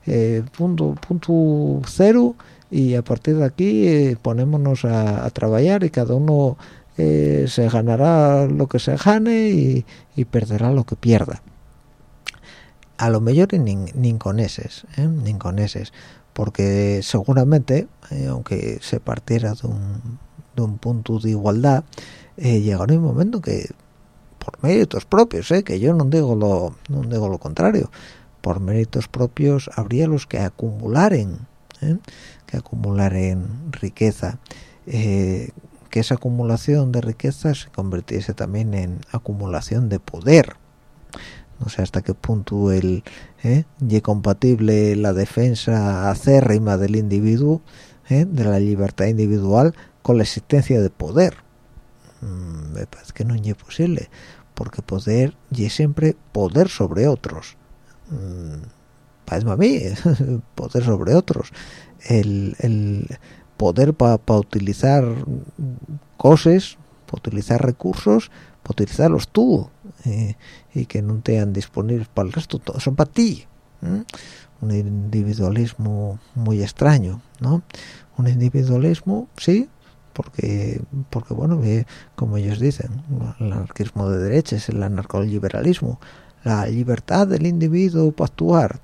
eh, punto punto cero y a partir de aquí eh, ponémonos a, trabajar y cada uno eh, se ganará lo que se gane y, perderá lo que pierda a lo mejor ni, con eses ¿eh? ni con eses porque seguramente aunque se partiera de un, de un punto de igualdad eh, llegará un momento que por méritos propios eh, que yo no digo lo no digo lo contrario por méritos propios habría los que acumularen ¿eh? que acumularen riqueza eh, que esa acumulación de riqueza se convirtiese también en acumulación de poder no sé hasta qué punto el ¿eh? y compatible la defensa acérrima del individuo de la libertad individual con la existencia de poder. Mm, me parece que no es posible porque poder y siempre poder sobre otros. Mm, parece a mí poder sobre otros. El, el poder para utilizar cosas para utilizar recursos para utilizarlos tú eh, y que no te disponibles para el resto todos son para ti un individualismo muy extraño no un individualismo sí porque porque bueno como ellos dicen el anarquismo de derecha es el anarcoliberalismo la libertad del individuo para actuar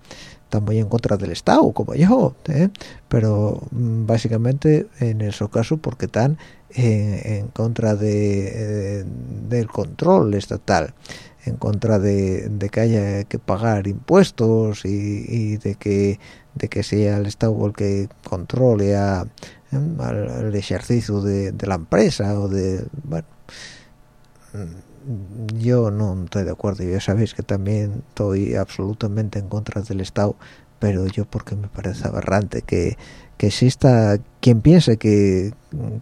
muy en contra del Estado como yo ¿eh? pero mm, básicamente en ese caso porque están en, contra de, eh, del control estatal en contra de, de, que haya que pagar impuestos y, y, de que de que sea el Estado el que controle a, al, ejercicio de, la empresa o de bueno mm, yo no estoy de acuerdo ya sabéis que también estoy absolutamente en contra del Estado pero yo porque me parece aberrante que, que exista quien piense que,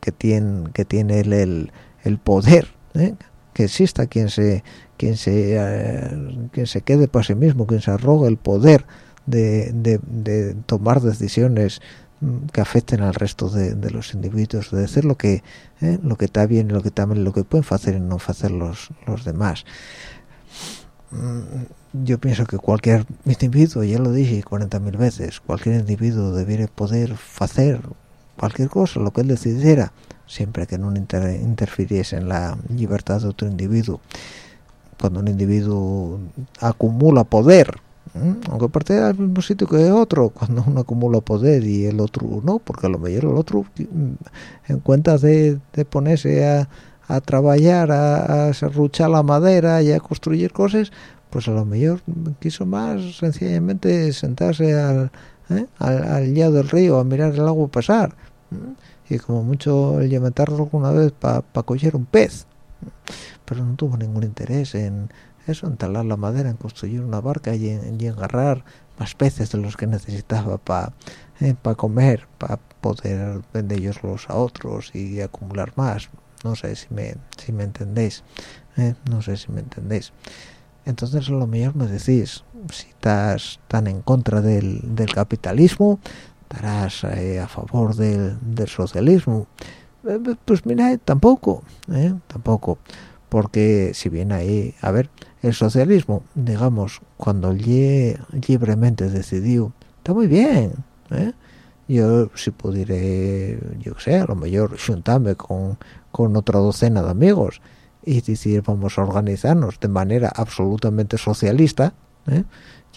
que tiene que tiene el, el, el poder ¿eh? que exista quien se quien se uh, quien se quede para sí mismo quien se arroga el poder de, de, de tomar decisiones que afecten al resto de, de, los individuos de decir lo que eh, lo que está bien y lo que está mal lo que pueden hacer y no hacer los, los demás. Mm, yo pienso que cualquier individuo ya lo dije 40.000 veces cualquier individuo debiera poder hacer cualquier cosa lo que él decidiera siempre que no inter interfiriese en la libertad de otro individuo. Cuando un individuo acumula poder aunque parte del mismo sitio que otro cuando uno acumula poder y el otro no porque a lo mejor el otro mm, en cuenta de, de ponerse a, a trabajar a, a serruchar la madera y a construir cosas pues a lo mejor quiso más sencillamente sentarse al, ¿eh? al, al, lado del río a mirar el agua pasar y como mucho el alguna vez para pa coger un pez. Pero no tuvo ningún interés en eso, en talar la madera, en construir una barca y, en, y agarrar más peces de los que necesitaba para eh, comer, para poder venderlos a otros y acumular más. No sé si me, si me entendéis, eh, no sé si me entendéis. Entonces a lo mejor me decís, si estás tan en contra del, del capitalismo, estarás eh, a favor del, del socialismo. Eh, pues mira, tampoco, tampoco porque si bien ahí, a ver, el socialismo, digamos, cuando lle, libremente decidió, está muy bien, ¿eh? yo si pudiera, yo sé, a lo mejor juntarme con, con otra docena de amigos y decir, vamos a organizarnos de manera absolutamente socialista, ¿eh?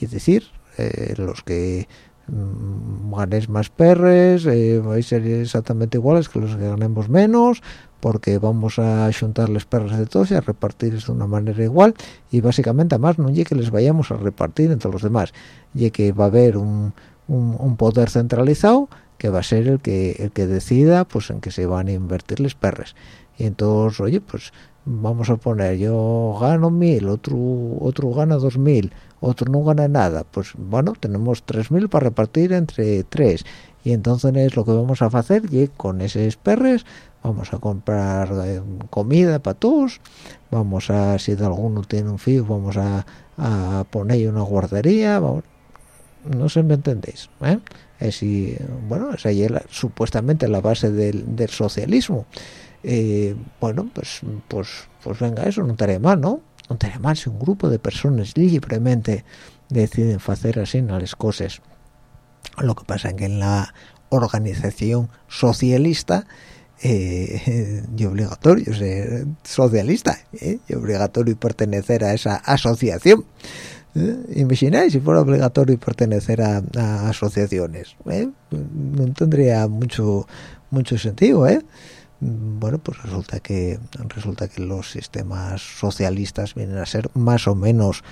y decir, eh, los que mmm, ganéis más perres, eh, vais a ser exactamente iguales que los que ganemos menos, porque vamos a juntarles perros de todos y a repartirles de una manera igual. Y básicamente además no es que les vayamos a repartir entre los demás. Y que va a haber un, un, poder centralizado que va a ser el que el que decida pues en que se van a invertir les perres y entonces oye pues vamos a poner yo gano mil otro otro gana dos mil otro no gana nada. Pues bueno tenemos tres mil para repartir entre tres. Y entonces lo que vamos a hacer y con esos perres vamos a comprar eh, comida para todos vamos a si alguno tiene un fijo vamos a, a poner una guardería no sé me entendéis ¿eh? es bueno esa es la, supuestamente la base del, socialismo. Eh, bueno pues pues pues venga eso no estaría mal no no estaría mal si un grupo de personas libremente deciden hacer así las cosas. Lo que pasa es que en la organización socialista eh, y obligatorio ser socialista ¿eh? y obligatorio pertenecer a esa asociación ¿eh? imagináis si fuera obligatorio pertenecer a, asociaciones ¿eh? no tendría mucho mucho sentido ¿eh? bueno pues resulta que resulta que los sistemas socialistas vienen a ser más o menos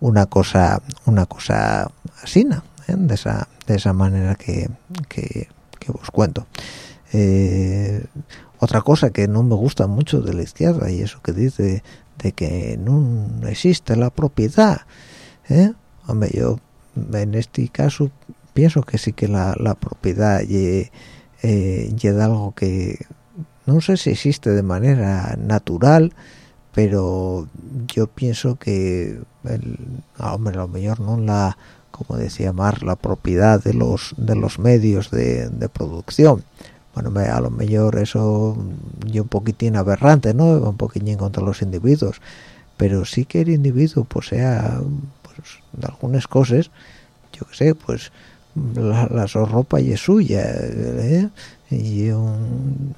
una cosa una cosa así ¿eh? de esa de esa manera que, que, que os cuento Eh, otra cosa que no me gusta mucho de la izquierda y eso que dice de que no existe la propiedad ¿eh? hombre yo en este caso pienso que sí que la, propiedad y eh, algo que no sé si existe de manera natural pero yo pienso que el, hombre, a lo mejor no la como decía Mar la propiedad de los de los medios de producción bueno me- a lo mejor eso yo un poquitín aberrante no un poquitín contra los individuos. Pero sí que el individuo posea pues de algunas cosas yo qué sé pues la, la su ropa y es suya ¿eh? y un,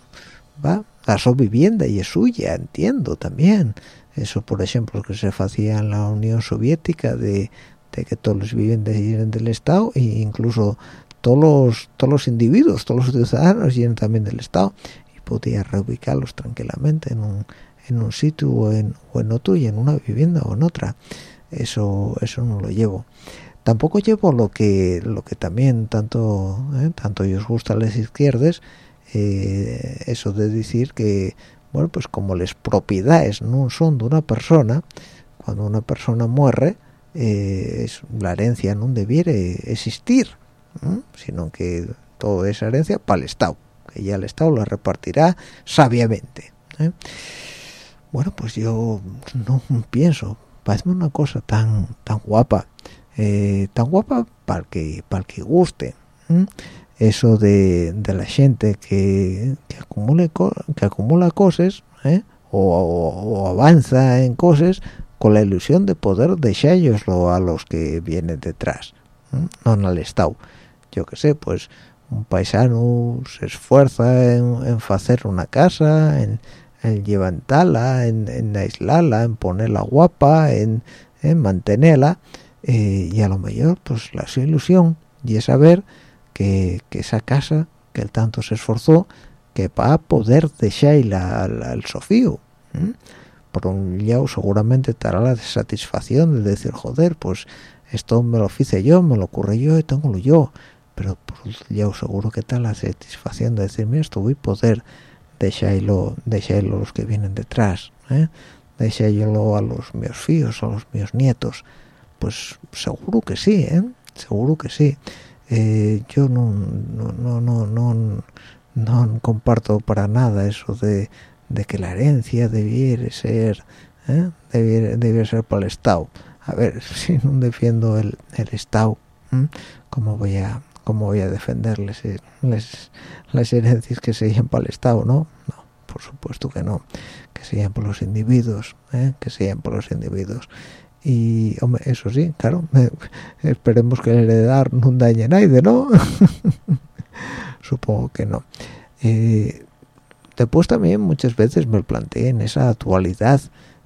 va la su vivienda y es suya entiendo también. Eso por ejemplo que se hacía en la Unión Soviética de, de que todos los viviendas eran del Estado e incluso todos los todos los individuos todos los ciudadanos eran también del Estado y podía reubicarlos tranquilamente en un en un sitio o en, o en otro y en una vivienda o en otra. Eso eso no lo llevo. Tampoco llevo lo que lo que también tanto eh, tanto os gusta a las izquierdas eh, eso de decir que bueno pues como las propiedades no son de una persona cuando una persona muere eh, es, la herencia no debiera existir ¿no? sino que toda esa herencia para el Estado que ya el Estado la repartirá sabiamente ¿eh? bueno pues yo no pienso parece una cosa tan tan guapa eh, tan guapa para que para que guste eso de, de la gente que, que acumule que acumula cosas ¿eh? o, avanza en cosas con la ilusión de poder dejarlo a los que vienen detrás no al estado yo qué sé pues un paisano se esfuerza en, en hacer una casa en, en levantarla en, en aislarla en ponerla guapa en, en mantenerla eh, y a lo mejor pues la su ilusión y es saber que, que esa casa que él tanto se esforzó que va a poder dejarla al, Sofío por un lado seguramente estará la satisfacción de decir joder pues esto me lo hice yo me lo ocurre yo y tengo yo pero por otro lado seguro que está la satisfacción de decir mira esto voy a poder dejarlo dejarlo a los que vienen detrás ¿eh? a los míos fíos a los míos nietos pues seguro que sí ¿eh? seguro que sí Eh, yo no no no no no comparto para nada eso de, de que la herencia debiera ser ¿eh? debiera ser para el Estado a ver si no defiendo el, el Estado ¿eh? cómo voy a cómo voy a defenderles eh, les- las herencias que se llevan para el Estado no no por supuesto que no. Que se llevan por los individuos ¿eh? que se llevan por los individuos. Y hombre eso sí claro esperemos que el heredar no dañe a nadie no supongo que no. Eh, después también muchas veces me planteé en esa actualidad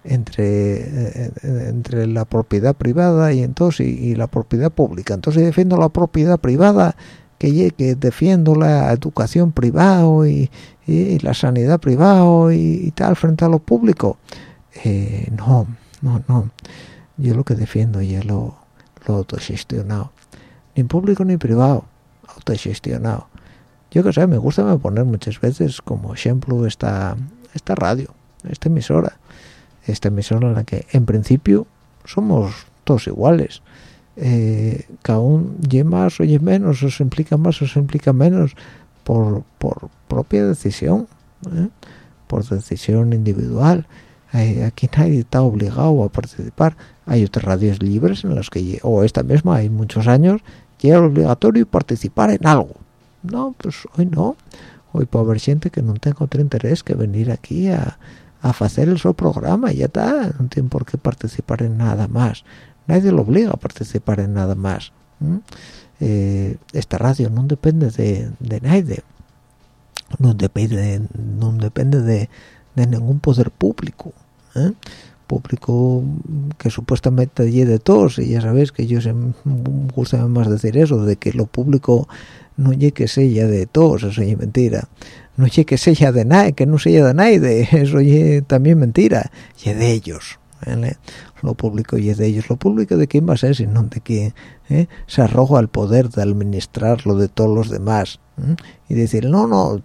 entre eh, entre la propiedad privada y entonces y, la propiedad pública. Entonces defiendo la propiedad privada que que defiendo la educación privada y, y la sanidad privada y, y tal frente a lo público. Eh, no no no. Yo lo que defiendo es lo, lo autogestionado. Ni público ni privado autogestionado. Yo que sé me gusta me poner muchas veces como ejemplo esta esta radio esta emisora esta emisora en la que en principio somos todos iguales. Eh, cada uno ye más o ye menos o se implica más o se implica menos por, por propia decisión ¿eh? por decisión individual. Eh, aquí nadie está obligado a participar. Hay otras radios libres en las que o esta misma hay muchos años y era obligatorio participar en algo. No pues hoy no. Hoy puede haber gente que no tenga otro interés que venir aquí a, a hacer el su programa ya está. No tiene por qué participar en nada más. Nadie lo obliga a participar en nada más. Eh, esta radio no depende de, de nadie. No depende no depende de, de ningún poder público ¿eh? público que supuestamente allí de todos. Y ya sabéis que yo se gusta más decir eso de que lo público no llegue que sella de todos eso es mentira no llegue que sella de nadie que no sella de nadie eso es también mentira y de ellos lo público y de ellos lo público de quién va a ser sino de quién ¿eh? se arroja al poder de administrar lo de todos los demás y decir no no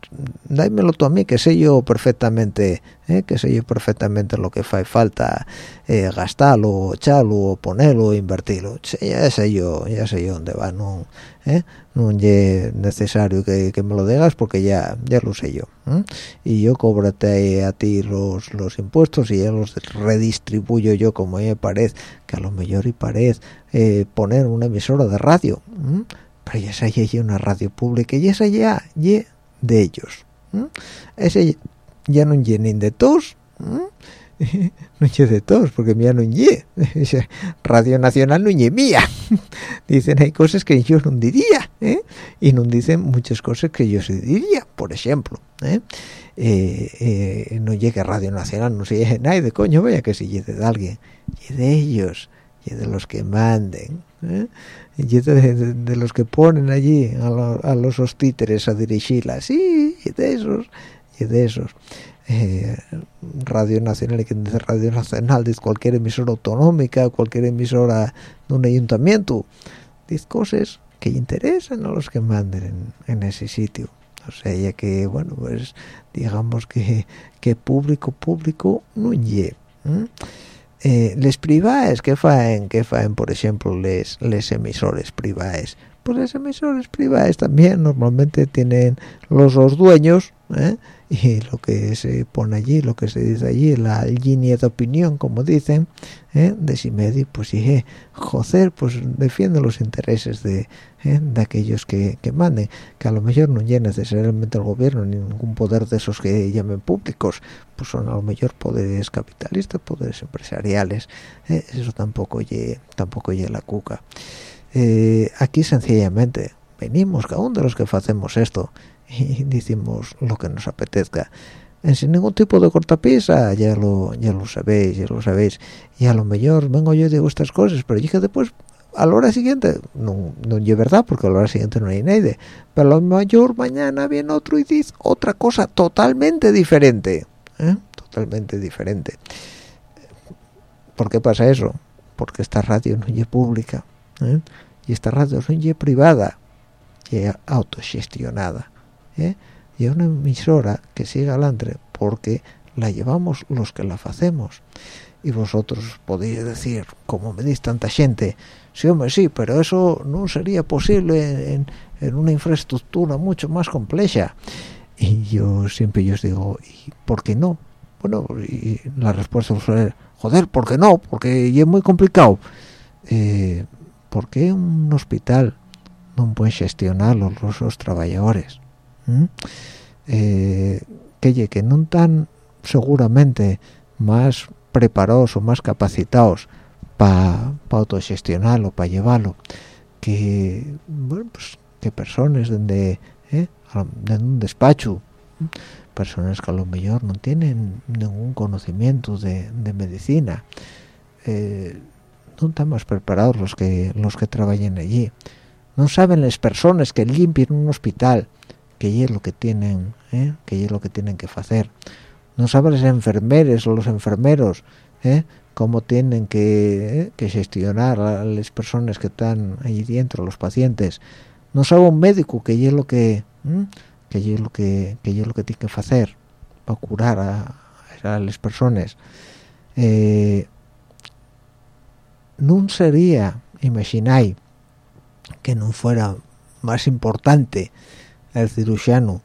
dámelo tú a mí que sé yo perfectamente ¿eh? que sé yo perfectamente lo que fa falta eh, gastarlo echarlo ponerlo invertirlo ya sé yo ya sé yo dónde va no ¿eh? no es necesario que, que, me lo digas porque ya ya lo sé yo y yo cóbrate a ti los los impuestos y ya los redistribuyo yo como me parece que a lo mejor y parece eh, poner una emisora de radio. Pero ya esa ya una radio pública y ya ya de ellos ¿eh? ese ya no es ni de todos no es de todos porque mía no es Radio Nacional no es mía dicen hay cosas que yo no diría ¿eh? y no dicen muchas cosas que yo sí diría por ejemplo ¿eh? Eh, eh no llegue Radio Nacional no se llegue nadie de coño vaya que se llegue de alguien y de ellos y de los que manden ¿eh? y de, de, de, los que ponen allí a, lo, a los hostíteres a dirigirla. Sí y de esos y de esos. Eh, Radio Nacional que dice Radio Nacional dice cualquier emisora autonómica cualquier emisora de un ayuntamiento. Dice cosas que interesan a los que manden en, en ese sitio. O sea ya que bueno pues digamos que que público público no lleve eh, les privadas que faen que faen por ejemplo les les emisores privadas pues los emisores privados también normalmente tienen los dos dueños ¿eh? y lo que se pone allí, lo que se dice allí, la línea de opinión, como dicen, ¿eh? de si medio, pues dije, joder, pues defiende los intereses de, ¿eh? de aquellos que, que manden, que a lo mejor no es necesariamente el gobierno ni ningún poder de esos que llamen públicos, pues son a lo mejor poderes capitalistas, poderes empresariales, ¿eh? eso tampoco ye, tampoco la cuca. Eh, aquí sencillamente venimos cada uno de los que hacemos esto y decimos lo que nos apetezca sin ningún tipo de cortapisa ya lo ya lo sabéis ya lo sabéis y a lo mejor vengo yo y digo estas cosas pero dije después a la hora siguiente no no es verdad porque a la hora siguiente no hay nadie pero a lo mejor mañana viene otro y dice otra cosa totalmente diferente ¿eh? totalmente diferente ¿por qué pasa eso? porque esta radio no es pública ¿eh? y esta radio no es privada y autogestionada ¿eh? y es una emisora que sigue adelante porque la llevamos los que la hacemos y vosotros podéis decir como me dice tanta gente sí hombre sí pero eso no sería posible en, en una infraestructura mucho más compleja y yo siempre yo os digo ¿y por qué no? bueno y la respuesta suele joder ¿por qué no? porque es muy complicado eh, ¿por qué un hospital no puede gestionar los, los, trabajadores? ¿Mm? Eh, que, que no están seguramente más preparados o más capacitados para pa autogestionarlo, para llevarlo, que, bueno, pues, que personas donde, eh, en un despacho, personas que a lo mejor no tienen ningún conocimiento de, de medicina, eh, no están más preparados los que los que trabajan allí, no saben las personas que limpian un hospital, que es lo que tienen ¿eh? que es lo que tienen que hacer no saben los enfermeros o los enfermeros ¿eh? Cómo tienen que, ¿eh? que, gestionar a las personas que están allí dentro los pacientes no sabe un médico que es lo que que es lo que que es lo que tiene que hacer para curar a, las personas no sería imagináis que no fuera más importante el cirujano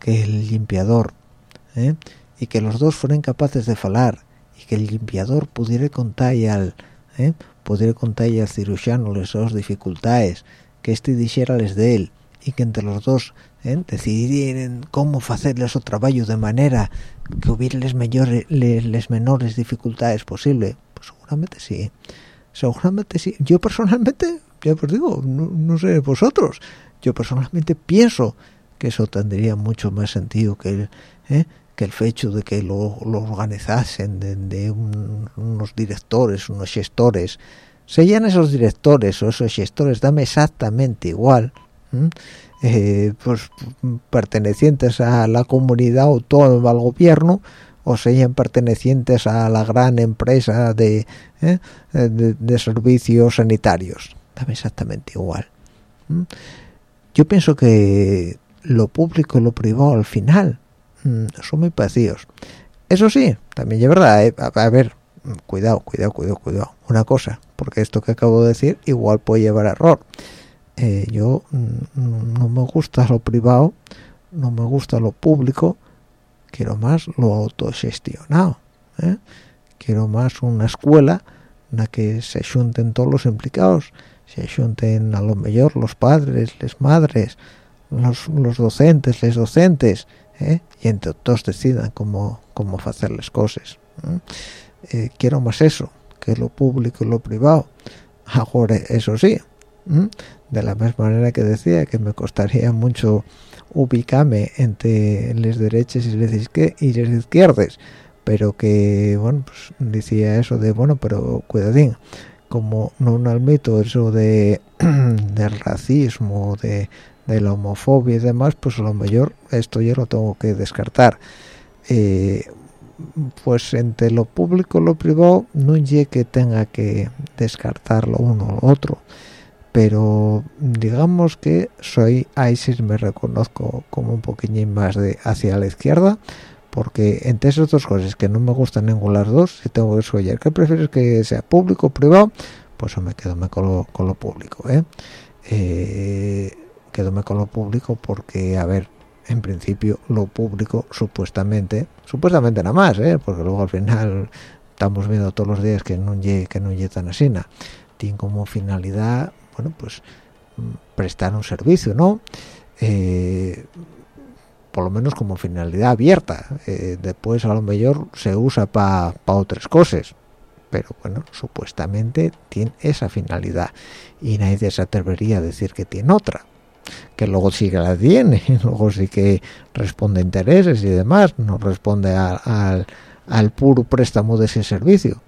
que el limpiador ¿eh? y que los dos fueran capaces de falar y que el limpiador pudiera contar al ¿eh? pudiera al cirujano las dos dificultades que éste dijera les de él y que entre los dos ¿eh? decidieran cómo hacerles su trabajo de manera que hubiera les, mayores, les menores dificultades posible pues seguramente sí seguramente sí yo personalmente ya os digo no, no sé vosotros yo personalmente pienso que eso tendría mucho más sentido que el, ¿eh? Que el hecho de que lo, lo organizasen de, de un- unos directores, unos gestores, sean esos directores o esos gestores, dame exactamente igual. Eh, pues pertenecientes a la comunidad autónoma, al gobierno, o sean pertenecientes a la gran empresa de, ¿eh? de, de servicios sanitarios, dame exactamente igual. Yo pienso que lo público y lo privado al final son muy parecidos. Eso sí, también es verdad, ¿eh? a, ver, mm, cuidado, cuidado, cuidado, cuidado. Una cosa, porque esto que acabo de decir igual puede llevar a error. Eh, yo mm, no me gusta lo privado, no me gusta lo público, quiero más lo autogestionado. ¿eh? Quiero más una escuela en la que se junten todos los implicados, se junten a lo mejor los padres, las madres, los, los docentes, les docentes, ¿eh? y entre todos decidan cómo, cómo hacer las cosas. ¿eh? Quiero más eso, que lo público y lo privado. Ahora, eso sí, de la misma manera que decía que me costaría mucho ubicarme entre las derechas y las, y las izquierdas, pero que, bueno, pues decía eso de, bueno, pero cuidadín, como no admito eso de del racismo, de, de la homofobia y demás, pues a lo mejor esto yo lo tengo que descartar. Eh, pues entre lo público y lo privado no llegue que tenga que descartar lo uno o lo otro pero digamos que soy ahí me reconozco como un poquillín más de hacia la izquierda porque entre esas dos cosas que no me gustan ninguna las dos si tengo que escoger ¿qué prefieres que sea público o privado? pues me quedo con lo, con lo público ¿eh? Eh, quedome con lo público porque a ver en principio lo público supuestamente supuestamente nada más ¿eh? porque luego al final estamos viendo todos los días que no lle, que no lle tan así nada. Tiene como finalidad bueno pues mm, prestar un servicio no Eh, por lo menos como finalidad abierta. Eh, después a lo mejor se usa para otras cosas pero bueno supuestamente tiene esa finalidad y nadie se atrevería a decir que tiene otra que luego sí que la tiene luego sí que responde a intereses y demás no responde al, al puro préstamo de ese servicio.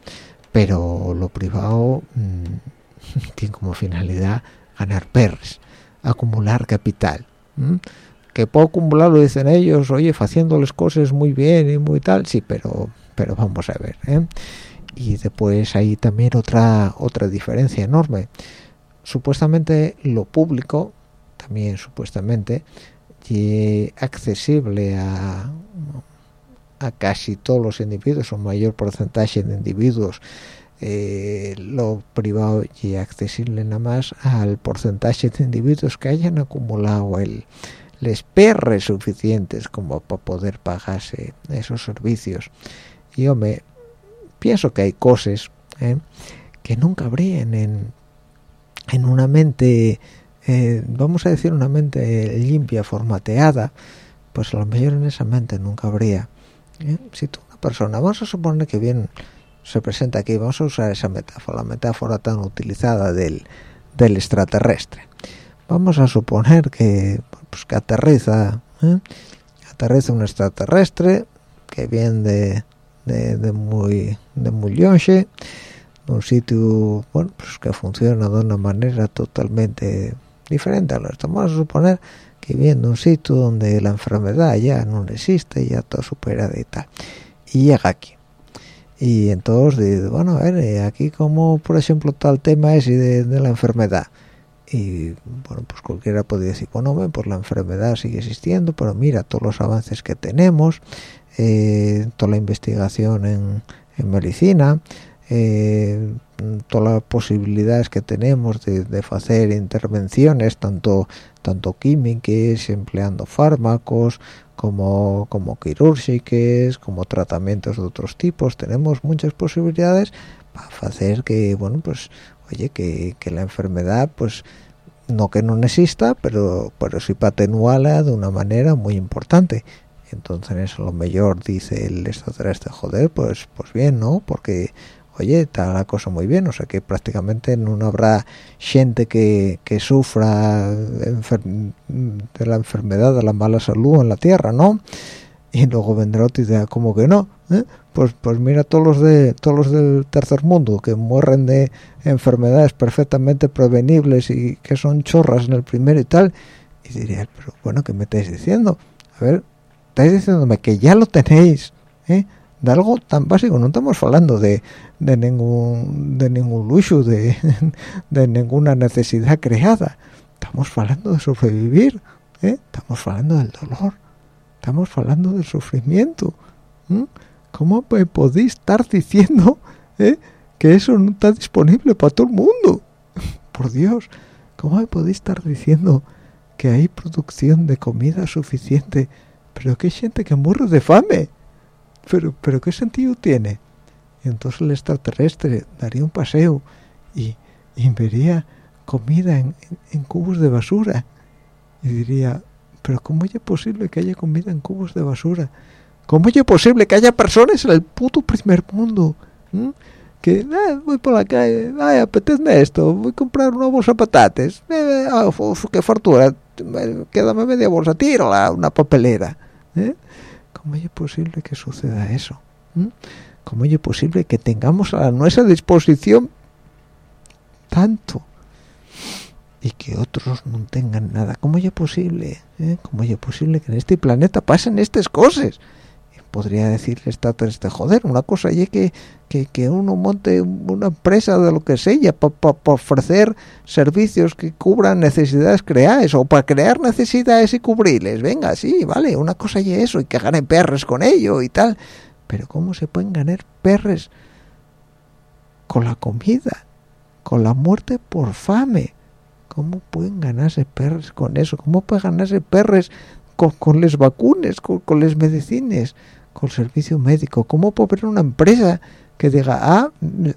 Pero lo privado mm, tiene como finalidad ganar perres acumular capital que puedo acumular lo dicen ellos oye haciendo las cosas muy bien y muy tal sí pero pero vamos a ver ¿eh? y después hay también otra otra diferencia enorme. Supuestamente lo público también supuestamente y accesible a a casi todos los individuos o mayor porcentaje de individuos eh, lo privado y accesible nada más al porcentaje de individuos que hayan acumulado el les suficientes como para poder pagarse esos servicios yo me pienso que hay cosas ¿eh? que nunca habrían en, en una mente eh, vamos a decir una mente limpia formateada pues a lo mejor en esa mente nunca habría ¿eh? si tú una persona vamos a suponer que bien se presenta aquí vamos a usar esa metáfora la metáfora tan utilizada del, del extraterrestre vamos a suponer que pues que aterriza ¿eh? aterriza un extraterrestre que viene de, de, muy de muy longe un sitio bueno pues que funciona de una manera totalmente diferente a lo vamos a suponer que viene un sitio donde la enfermedad ya no existe ya todo superada y tal y llega aquí. Y entonces dice, bueno eh, aquí como por ejemplo tal tema es de, de la enfermedad y bueno pues cualquiera podría decir bueno pues la enfermedad sigue existiendo pero mira todos los avances que tenemos eh, toda la investigación en, en medicina eh, todas las posibilidades que tenemos de, de hacer intervenciones tanto tanto químicas empleando fármacos como como quirúrgicas como tratamientos de otros tipos tenemos muchas posibilidades para hacer que bueno pues oye que, que la enfermedad pues no que no exista pero pero sí para atenuarla de una manera muy importante. Entonces a lo mejor dice el extraterrestre joder pues pues bien no porque oye está la cosa muy bien o sea que prácticamente no habrá gente que, que sufra de la enfermedad de la mala salud en la tierra no y luego vendrá otra idea como que no ¿eh? pues pues mira todos los de todos los del tercer mundo que mueren de enfermedades perfectamente prevenibles y que son chorras en el primero y tal. Y diría pero bueno qué me estáis diciendo a ver estáis diciéndome que ya lo tenéis ¿eh? De algo tan básico no estamos hablando de, de ningún de ningún lujo de, de ninguna necesidad creada estamos hablando de sobrevivir ¿eh? estamos hablando del dolor estamos hablando del sufrimiento ¿eh? ¿cómo podéis estar diciendo ¿eh? que eso no está disponible para todo el mundo? Por Dios, ¿cómo me podéis estar diciendo que hay producción de comida suficiente, pero que hay gente que muere de fame? Pero, pero ¿qué sentido tiene? Y entonces el extraterrestre daría un paseo y, y vería comida en, en- cubos de basura y diría, pero ¿cómo es posible que haya comida en cubos de basura? ¿Cómo es posible que haya personas en el puto primer mundo? ¿m? Que "Ah, voy por la calle, ay, apetece esto, voy a comprar una bolsa de patates, eh, ah, uf, qué fartura, eh, quédame media bolsa, tírala una papelera. ¿eh? ¿Cómo es posible que suceda eso? ¿m? ¿Cómo es posible que tengamos a nuestra disposición tanto y que otros no tengan nada? ¿Cómo es posible? eh? ¿Cómo es posible que en este planeta pasen estas cosas? Podría decirle extraterrestre, joder, una cosa y que, que, que uno monte una empresa de lo que sea para ofrecer servicios que cubran necesidades creadas o para crear necesidades y cubrirles, venga, sí, vale, una cosa y eso, y que ganen perres con ello y tal, pero ¿cómo se pueden ganar perres con la comida, con la muerte por fame? ¿Cómo pueden ganarse perres con eso? ¿Cómo pueden ganarse perres con, con las vacunas, con, con las medicinas? Con el servicio médico. ¿Cómo puedo ver una empresa que diga, ah,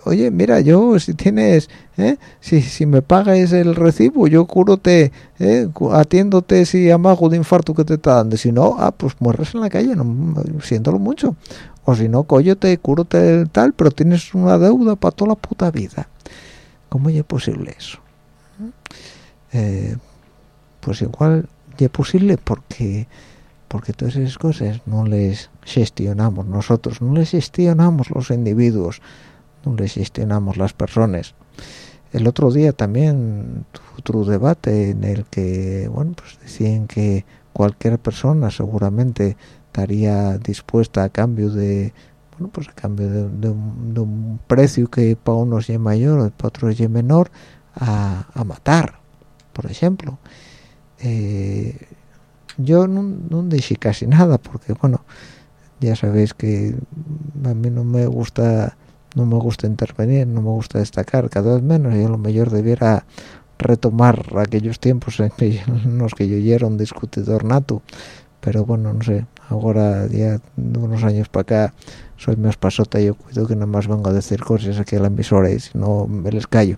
oye, mira, yo si tienes, ¿eh? si, si me pagas el recibo, yo cúrote, ¿eh? atiéndote si amago de infarto que te está dando. Si no, ah, pues mueres en la calle, no, siéntolo mucho. O si no, cóllate, cúrote tal, pero tienes una deuda para toda la puta vida. ¿Cómo es posible eso? Eh, pues igual es posible porque porque todas esas cosas no les gestionamos nosotros, no les gestionamos los individuos, no les gestionamos las personas. El otro día también otro debate en el que, bueno, pues decían que cualquier persona seguramente estaría dispuesta a cambio de, bueno, pues a cambio de, un, de un, precio que para unos es mayor, para otros es menor, a, a matar, por ejemplo. Eh, yo no, no dije casi nada porque bueno ya sabéis que a mí no me gusta no me gusta intervenir no me gusta destacar cada vez menos. Yo lo mejor debiera retomar aquellos tiempos en, que, los que yo era un discutidor nato. Pero bueno no sé ahora ya unos años para acá soy más pasota yo cuido que nada más vengo a decir cosas aquí a la emisora y si no me les callo.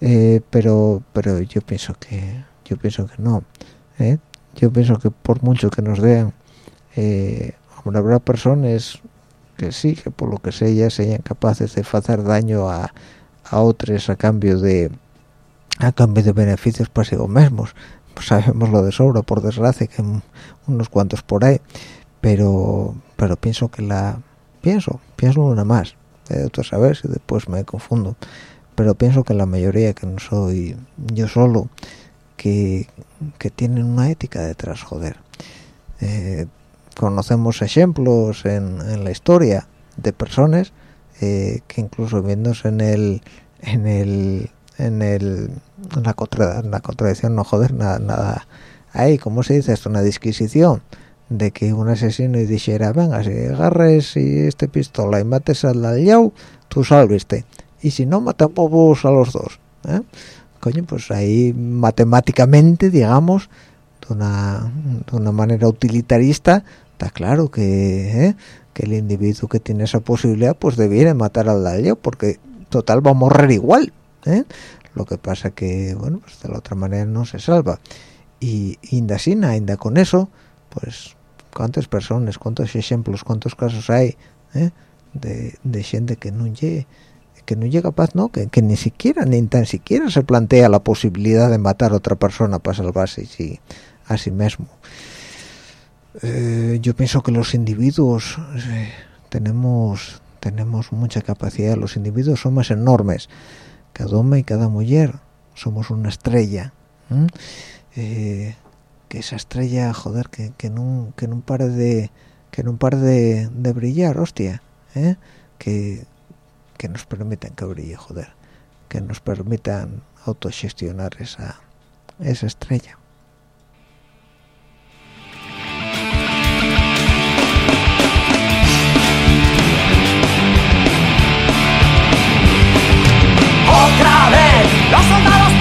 Eh, pero pero yo pienso que yo pienso que no ¿eh? yo pienso que por mucho que nos den eh, habrá personas que sí que por lo que sea sean capaces de hacer daño a, a otros a cambio de a cambio de beneficios para sí mismos. Pues sabemos lo de sobra por desgracia que unos cuantos por ahí. Pero pero pienso que la pienso pienso una más. Eh, tú sabes y después me confundo. Pero pienso que la mayoría que no soy yo solo que, que tienen una ética detrás, joder. Eh, conocemos ejemplos en, en, la historia de personas eh, que incluso viéndose en el en el en el en la, contra, la contradicción no joder nada nada ahí. Cómo se dice esto una disquisición de que un asesino y dijera venga si agarres y este pistola y mates al aliado tú salviste y si no matamos vos a los dos ¿eh? coño, pues ahí matemáticamente, digamos, de una, de una manera utilitarista, está claro que, ¿eh? que el individuo que tiene esa posibilidad, pues debiera matar al daño, porque total va a morir igual. ¿eh? Lo que pasa que, bueno, pues de la otra manera no se salva. Y inda sina, inda con eso, pues, ¿cuántas personas, cuántos ejemplos, cuántos casos hay ¿eh? de, de gente que no llegue? que no llega capaz, no, que, que, ni siquiera, ni tan siquiera se plantea la posibilidad de matar a otra persona para salvarse sí, a sí mismo. Eh, yo pienso que los individuos eh, tenemos tenemos mucha capacidad. Los individuos somos enormes cada hombre y cada mujer. Somos una estrella eh, que esa estrella joder que, que no que no pare de que no pare de, brillar hostia que que nos permitan que brille joder. Que nos permitan autogestionar esa esa estrella Otra vez, los soldados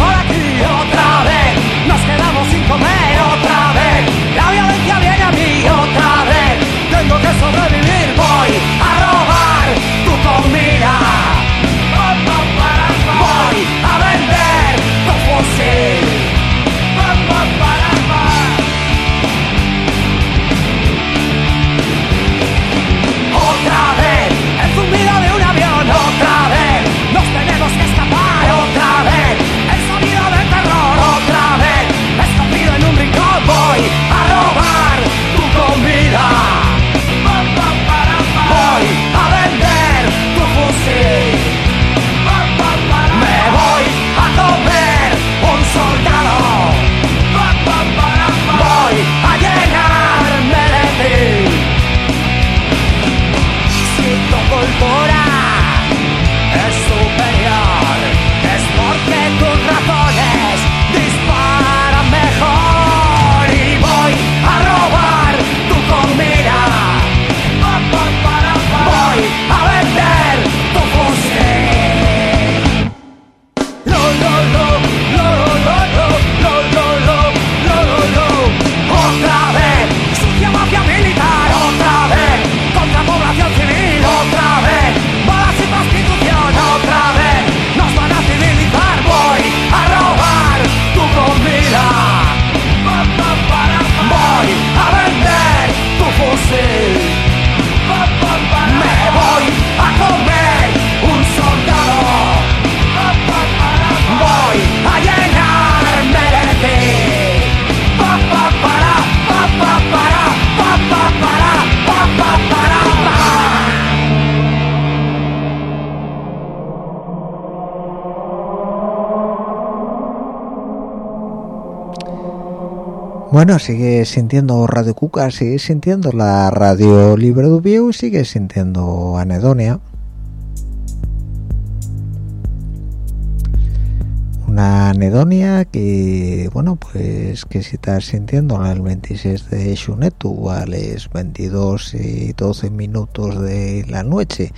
Bueno, sigue sintiendo Radio Cuca, sigue sintiendo la radio libre de Vieu, sigue sintiendo Anedonia. Una anedonia que, bueno, pues que si estás sintiendo el 26 de Xunetu a las 22 y 12 minutos de la noche,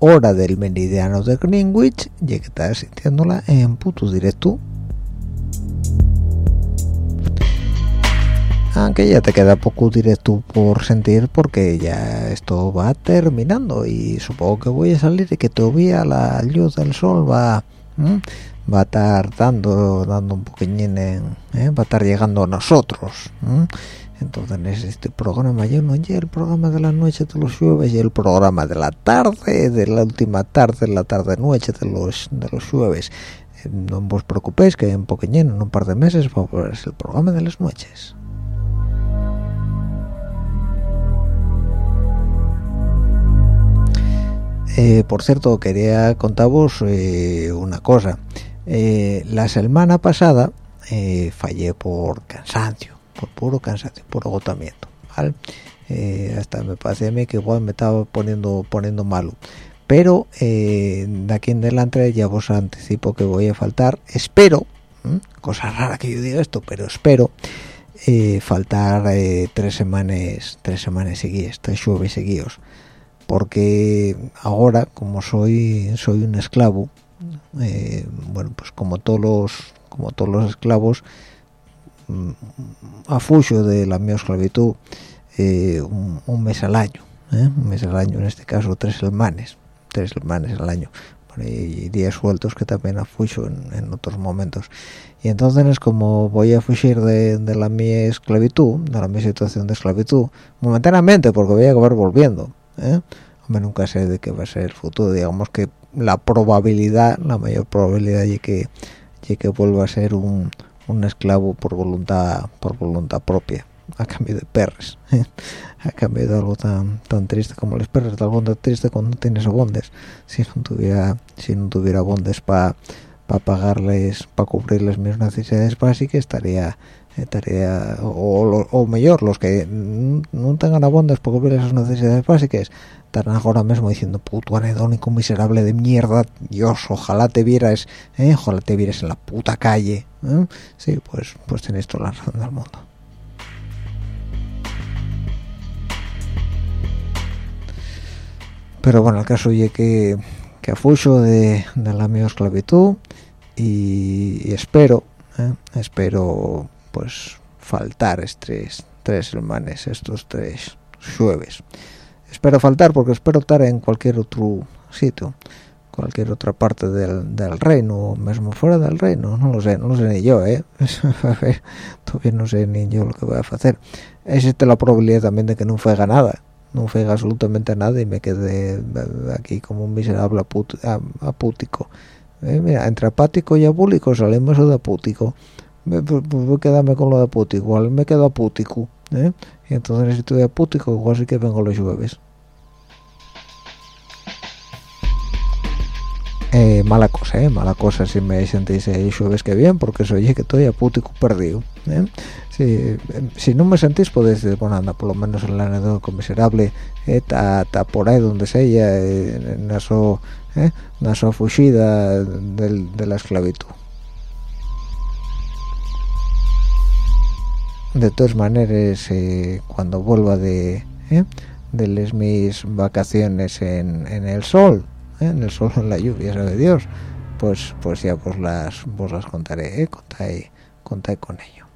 hora del meridiano de Greenwich, y que estás sintiéndola en puto directo aunque ya te queda poco directo por sentir porque ya esto va terminando y supongo que voy a salir y que todavía la luz del sol va ¿m? va a estar dando dando un poquillín en, ¿eh? va a estar llegando a nosotros ¿m? entonces este programa ya no ya el programa de la noche de los jueves y el programa de la tarde de la última tarde la tarde noche de los de los jueves Eh, no os preocupéis que en poquillín en un par de meses va a ponerse el programa de las noches Eh, por cierto, quería contaros eh, una cosa. Eh, la semana pasada fallé por cansancio, por puro cansancio, por agotamiento. hasta me pasé a mí que igual me estaba poniendo poniendo malo. Pero de aquí en adelante ya os anticipo que voy a faltar. Espero, cosa rara que yo diga esto, pero espero faltar tres semanas, tres semanas seguidas, tres jueves seguidos porque ahora como soy soy un esclavo eh, bueno pues como todos los como todos los esclavos mm, afuyo de la mi esclavitud eh, un, mes al año ¿eh? un mes al año en este caso tres semanas tres semanas al año. Bueno, y días sueltos que también afuyo en, en otros momentos. Y entonces como voy a fugir de, de la mi esclavitud de la mi situación de esclavitud momentáneamente porque voy a acabar volviendo ¿eh? Nunca sé de qué va a ser el futuro. Digamos que la probabilidad la mayor probabilidad de que de que vuelva a ser un, un esclavo por voluntad por voluntad propia a cambio de perres a cambio de algo tan tan triste como los perros de algo tan triste cuando tienes bondes. Si no tuviera si no tuviera bondes para para pagarles para cubrirles mis necesidades básicas estaría estaría o, mejor los que no tengan abondas para cubrir esas necesidades básicas estarán ahora mismo diciendo puto anedónico miserable de mierda Dios ojalá te vieras ¿eh? ojalá te vieras en la puta calle ¿eh? sí pues pues tenéis toda la razón del mundo pero bueno el caso es que que afuso de, de la mi esclavitud y, espero ¿eh? espero pues faltar estos tres hermanes estos tres jueves. Espero faltar porque espero estar en cualquier otro sitio cualquier otra parte del, del reino o mismo fuera del reino no lo sé no lo sé ni yo eh. Todavía no sé ni yo lo que voy a hacer. Existe la probabilidad también de que no fuega nada no fuega absolutamente nada y me quede aquí como un miserable apútico. Eh, mira entre apático y abúlico salimos de apútico me, pues, pues voy a quedarme con lo de apútico igual me quedo apútico ¿eh? y entonces si estoy apútico igual sí que vengo los jueves eh, mala cosa, ¿eh? mala cosa si me sentís eh, jueves que bien, porque soy que estoy apútico perdido. ¿eh? Si, si, no me sentís, podéis decir, bueno, anda, por lo menos en la anécdota miserable, está eh, por ahí donde sea, en la so, eh, fugida de la esclavitud. De todas maneras eh, cuando vuelva de eh, de mis vacaciones en, en el sol eh, en el sol en la lluvia sabe Dios pues pues ya pues las vos las contaré ¿eh? contáis contáis con ello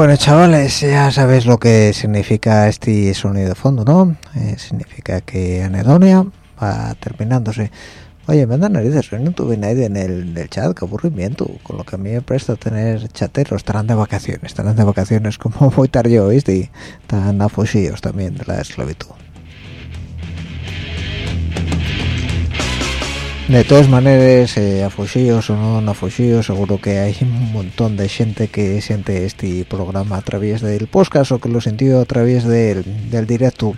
Bueno, chavales, ya sabéis lo que significa este sonido de fondo, ¿no? Eh, significa que Anedonia va terminándose. Oye, me dan narices, no tuve nadie en el, chat, qué aburrimiento. Con lo que a mí me presta tener chateros, estarán de vacaciones, estarán de vacaciones como muy tarde yo, ¿viste? Están afusillos también de la esclavitud. De todas maneras, eh, afusillos o no afusillos, seguro que hay un montón de gente que siente este programa a través del podcast o que lo sintió a través del, del directo.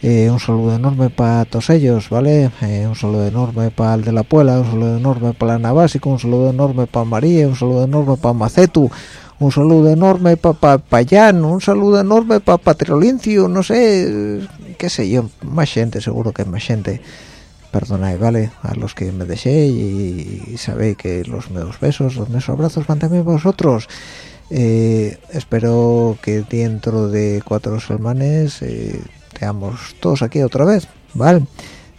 Eh, un saludo enorme para todos ellos, ¿vale? Eh, un saludo enorme para el de la Puela, un saludo enorme para la Básico, un saludo enorme para María, un saludo enorme para Macetu, un saludo enorme para pa, Jan, un saludo enorme para Patriolincio, no sé, qué sé yo, más gente, seguro que más gente perdonad, ¿vale? A los que me desee y, sabéis que los meus besos, los meus abrazos van también vosotros. Eh, espero que dentro de cuatro semanas eh, todos aquí otra vez, ¿vale?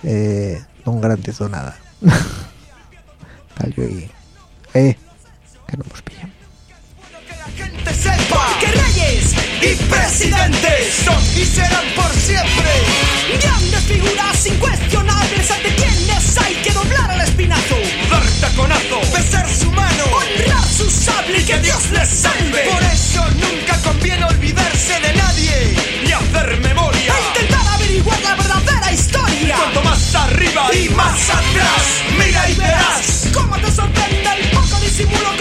Eh, no garantizo nada. Tal yo y... Eh, que no nos pillan. Y presidentes son y serán por siempre grandes figuras incuestionables ante quienes hay que doblar el espinazo, dar taconazo, besar su mano, honrar su sable y que Dios les salve. Por eso nunca conviene olvidarse de nadie y hacer memoria. E intentar averiguar la verdadera historia. Cuanto más arriba y más atrás, mira y verás cómo te sorprende el poco disimulo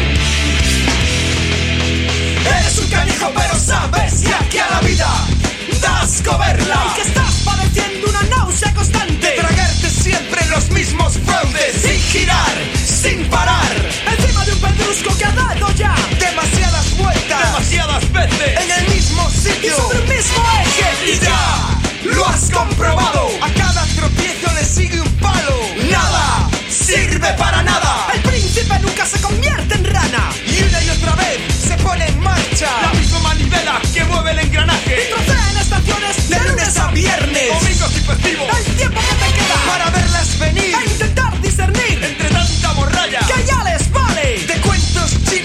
Sin girar, sin parar. Encima de un pedrusco que ha dado ya Demasiadas vueltas Demasiadas veces. En el mismo sitio. Y sobre el mismo eje Y ya lo has comprobado. A cada tropiezo le sigue un palo. Nada sirve para nada. El príncipe nunca se convierte en rana. Y una y otra vez se pone en marcha. La misma manivela que mueve el engranaje. Y trocea en estaciones de lunes a viernes. Domingos y festivos. El tiempo que te queda para verlas venir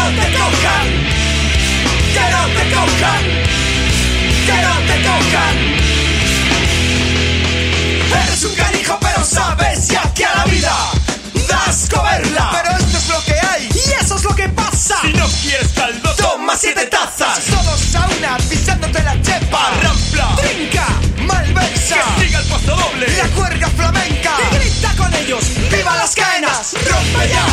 no te cojan Que no te cojan Que no te cojan. Eres un canijo pero sabes ya que a la vida das coberla. Pero lo que pasa. Si no quieres caldo, toma siete tazas. Todos a una, pisándote la chepa. Rampla, trinca, malversa. Que siga el paso doble. La cuerda flamenca. Y grita con ellos, ¡viva las cadenas! Rompe ya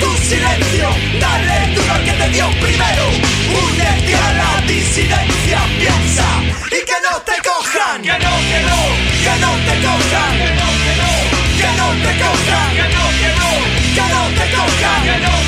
tu silencio. Dale duro al que te dio primero. Únete a la disidencia. Piensa y que no te cojan. Que no, que no. Que no te cojan. Que no, que no. Que no te cojan. Que no, que no. Que no te cojan. Que no